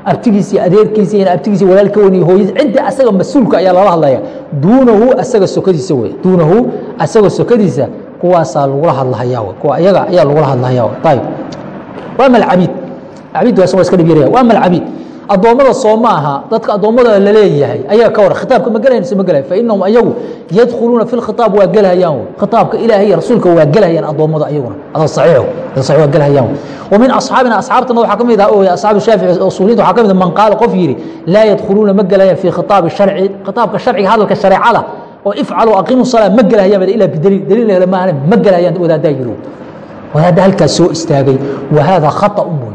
abtigiisa iyo adeerkiisa iyo abtigiisa walaal ka waniyo hooyada cidda asaga mas'uulka ayaa lala hadlaya duunahu asaga sokadiisa wey duunahu asaga sokadiisa kuwaasaa lagula hadlahaya kuwa iyaga ayaa lagula hadlahaya ayib waama alcabiid cabiid waa iska dhib yaraya waama alcabiid adoommada soo ma aha dadka adoommada la leeyahay ayaa ka war khitaabka ma gelayan se ma gelayan fainahum ayagu yadkhuluuna fi lkhitaab waa gelhayaan khitaabka ilaahay rasuulka waa gelhayaan adoommada ayaguna. Ada saxiixo saxiix waa gelhayaan wa min asxaabina asxaabtana waxaa ka mid ah asxaabu shaafici usuuliyiinta waxaa ka mid ah man qaala qof yidhi laa yadkhuluuna ma gelayaan fi khitaabi sharci. Khitaabka sharciga hadalka shareecada oo ifcalu aqimu salaa ma gelhayaan bad ilaa bidaliil daliil hele maahan ma gelhayaan wadaadaa yidhi. Wadaadda halkaas soo istaagay wa haadaa khata'un buy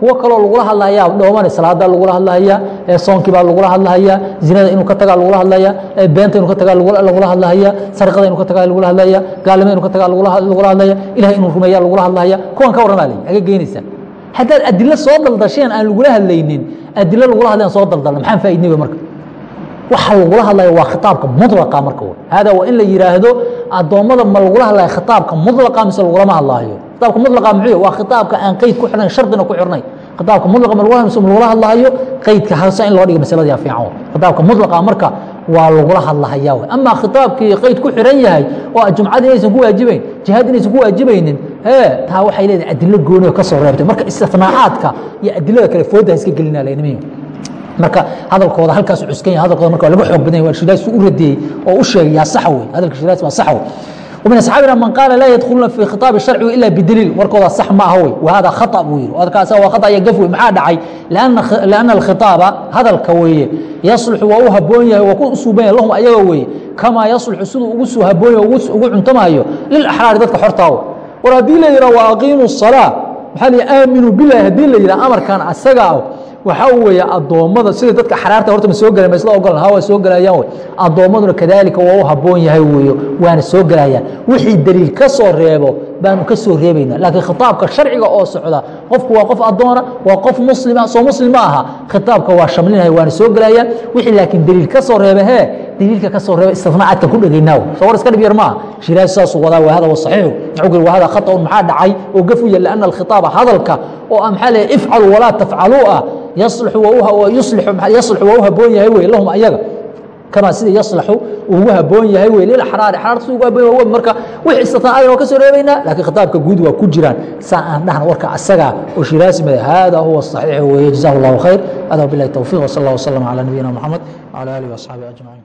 kuwo kaloo lagula hadlayaa dhoomane salaada lagula hadlahaya soonkii baa lagula hadlahaya zinada inuu ka tagaa lagula hadlaya beenta inuu ka tagaa lagula hadlahaya sarqada inuu ka tagaa lagula hadlaya gaalnimada inuu ka tagaa lagula hadlaya ilahay inuu rumeeya lagula hadlahaya kuwan ka warramaa ley aga geynaysaa haddaad adilo soo daldasheen aan lagula hadlaynin adilo lagula hadlayan soo daldalna maxaan faaidnay marka? Waxa lagula hadlaya waa khitaabka mudlaqa marka hada waa in la yihaahdo addoommada ma lagula hadlaya khitaabka mudlaqa mise lagulama hadlaayo khitaabka mudlaqa muxuu waa khitaabka aan qeyd ku xirnayn shardina ku xirnayn. Khitaabka mudlaqa ma lagula hadlahayo qeydka hasa in loo dhiga masalada fiican. Khitaabka mudlaqa marka waa lagula hadlahaya w ama khitaabkii qeyd ku xiran yahay oo jumcada inaysan ku waajibayn jihaad inaysan ku waajibaynin e taa waxay leedahay adilo gooni oo ka soo reebtay. Marka istinaacaadka iyo adilada kale fooda iska gelina lanimiyo marka hadalkooda halkaas cuskan yahay hadalkooda marka waa laga xoog badan yahay shidaas u radiyey oo u sheegay yaa sax wey hadalka shidaas waa sax wey min asaabina man qaala laa yadkhuluna fi khiaab harcigu ila bidaliil warkooda sax maaha wey wahada haa buu yii warkaas waa khaa iyo gaf wey maxaa dhacay lianna alkhiaaba hadalka weeye yasluxu waa u haboon yahay waa ku suuban yahay lahum ayaga weeye kamaa yasluxu siduu ugu suu haboonyahy ugu cuntamaayo lilaxraari dadka xortaawo war haddii la yihah wa aqiimu الsalaa maxaa l aaminuu bilahi haddii la yidhah amarkan asaga waxaa weeye addoommada sida dadka xaraarta horta ma soo gela ma isla ogolan ha waa soo gelayaan wey addoommaduna kadaalika waa u habboon yahay weeyo. Waana soo gelayaan wixii daliil ka soo reebo baanu ka soo reebayna laakiin khitaabka sharciga oo socda qofku waa qof addoona waa qof muslima soo muslim aha. Khitaabka waa shamlinaya waana soo gelayaan wixii laakiin daliil ka soo reebe hee daliilka ka soo reeba istifnaacadka ku dhegaynaaw soo war iska dhib yar maaha shiraas saasuu wadaa wahada wa saxiixu. Maxuu guri wahada khata'un maxaa dhacay? Oo gaf u yahay lianna alkhitaaba hadalka oo ah maxaa leeyahay ifcalu walaa tafcaluu ah. Yaslixu waa yuslixu yaslixu waa u habboon yahay wey lahum ayaga kama sida yaslaxu ugu haboon yahay wey lilaxraari xraarta si ugu haboon yahay marka wixii istitnaacada waa ka soo reebaynaa laakiin khitaabka guud waa ku jiraan. Saa aan dhahna warka asaga oo shiraasi mada hada huwa saxiix weeye. Jazahu allahu khayr hada wabillahi towfiq wsal allah wasalam calaa nabiyina moxamed wcala alihi waasxaabihi ajmaciin